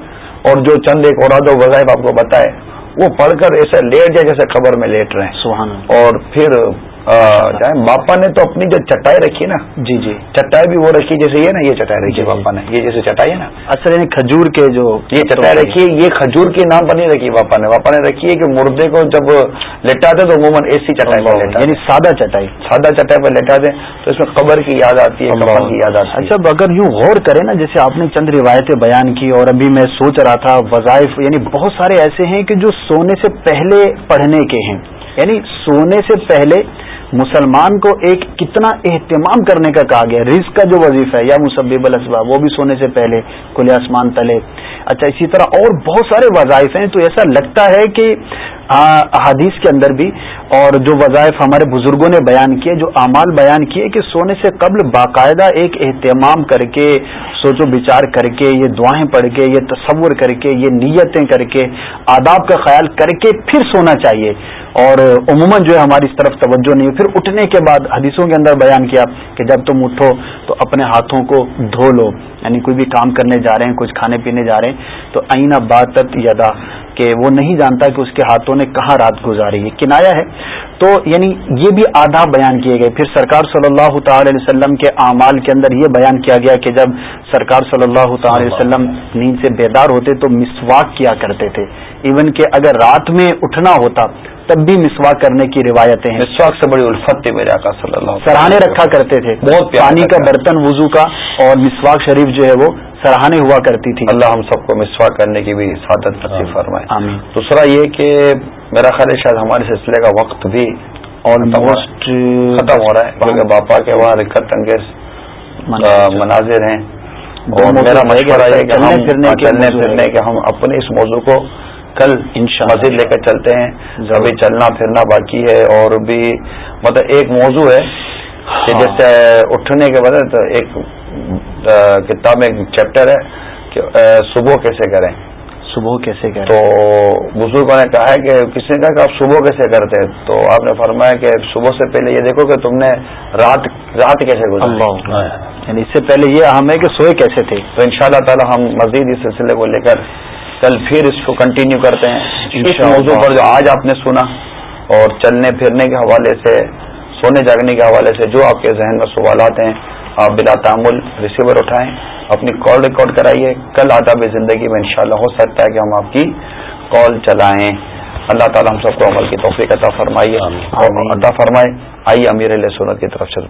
اور جو چند ایک اور وظائف آپ کو بتائے وہ پڑھ کر ایسے لیٹ جائے جیسے خبر میں لیٹ رہے۔ ہیں اور پھر جائیں باپا نے تو اپنی جو چٹائی رکھی نا جی جی۔ چٹائی بھی وہ رکھی جیسے یہ نا یہ چٹائی رکھی جی۔ ہے باپا نے یہ جیسے چٹائی ہے نا۔ اصل یعنی کھجور کے جو یہ چٹائی رکھی ہے یہ کھجور کے نام پر نہیں رکھی باپا نے۔ باپا نے رکھی ہے کہ مردے کو جب لٹاتے تو عموماً ایسی چٹائی پر لیٹا یعنی سادہ چٹائی۔ سادہ چٹائی پر لیٹا دیں تو اس میں قبر کی یاد آتی ہے کفن کی یاد آتی ہے۔ اچھا اگر یوں غور کریں نا جیسے آپ نے چند روایتیں بیان کی اور ابھی میں سوچ رہا تھا وظائف یعنی بہت سارے ایسے ہیں کہ جو سونے سے پہلے پڑھنے کے ہیں۔ یعنی سونے سے پہلے مسلمان کو ایک کتنا اہتمام کرنے کا کہا گیا، رزق کا جو وظیفہ ہے، یا مسبب الاسباب، وہ بھی سونے سے پہلے کھلے آسمان تلے۔ اچھا اسی طرح اور بہت سارے وظائف ہیں، تو ایسا لگتا ہے کہ احادیث کے اندر بھی اور جو وظائف ہمارے بزرگوں نے بیان کیے، جو اعمال بیان کیے کہ سونے سے قبل باقاعدہ ایک اہتمام کر کے، سوچ و بچار کر کے، یہ دعائیں پڑھ کے، یہ تصور کر کے، یہ نیتیں کر کے، آداب کا خیال کر کے پھر سونا چاہیے۔ اور عموماً جو ہے ہماری اس طرف توجہ نہیں، پھر اٹھنے کے بعد حدیثوں کے اندر بیان کیا کہ جب تم اٹھو تو اپنے ہاتھوں کو دھو لو یعنی کوئی بھی کام کرنے جا رہے ہیں، کچھ کھانے پینے جا رہے ہیں، تو آئینہ باتت یدا۔ کہ وہ نہیں جانتا کہ اس کے ہاتھوں نے کہاں رات گزاری ہے کنایا ہے۔ تو یعنی یہ بھی آداب بیان کیے گئے۔ پھر سرکار صلی اللہ تعالی علیہ وسلم کے اعمال کے اندر یہ بیان کیا گیا کہ جب سرکار صلی اللہ تعالی علیہ وسلم نیند سے بیدار ہوتے تو مسواک کیا کرتے تھے۔ ایون کہ اگر رات میں اٹھنا ہوتا تب بھی مسواک کرنے کی روایتیں ہیں۔ مسواک سے بڑی الفت تھی میرے آقا صلی اللہ سراہنے رکھا کرتے تھے۔ بہت پانی کا۔ برتن وضو کا اور مسواک شریف جو ہے وہ سراہنے ہوا کرتی تھی۔ اللہ ہم سب کو مسواک کرنے کی بھی سعادت نصیب فرمائے۔ آمین۔ دوسرا یہ کہ میرا خیال ہے شاید ہمارے سلسلے کا وقت بھی آلموسٹ ختم ہو رہا ہے۔ کیونکہ باپا کے وہاں رکت انگیز مناظر۔ ہیں۔ اور میرا مشورہ ہے کہ چلنے ہم پھرنے کے چلنے پھرنے۔ کے ہم اپنے اس موضوع کو کل انشاءاللہ۔ مزید لے کر چلتے ہیں۔ ابھی چلنا پھرنا باقی ہے اور بھی مطلب ایک موضوع ہے کہ ہاں۔ جیسے اٹھنے کے بعد ایک کتاب میں ایک چیپٹر ہے کہ صبح کیسے کریں؟ صبح کیسے کریں؟ تو بزرگوں نے کہا ہے کہ کسی نے کہا کہ آپ صبح کیسے کرتے؟ ہیں تو آپ نے فرمایا کہ صبح سے پہلے یہ دیکھو کہ تم نے رات رات کیسے گزاری۔ یعنی اس سے پہلے یہ اہم ہے کہ سوئے کیسے تھے۔ تو ان شاء اللہ تعالی ہم مزید اس سلسلے کو لے کر کل پھر اس کو کنٹینیو کرتے ہیں۔ اس۔ موضوع پر جو آج آپ نے سنا اور چلنے پھرنے کے حوالے سے سونے جاگنے کے حوالے سے جو آپ کے ذہن میں سوالات ہیں آپ بلا تعمل ریسیور اٹھائیں اپنی کال ریکارڈ کرائیے۔ کل آداب زندگی میں انشاءاللہ ہو سکتا ہے کہ ہم آپ کی کال چلائیں۔ اللہ تعالیٰ ہم سب کو عمل کی توفیق عطا فرمائیے اور عطا فرمائے۔ آئیے امیر علیہ سنت کی طرف چلتے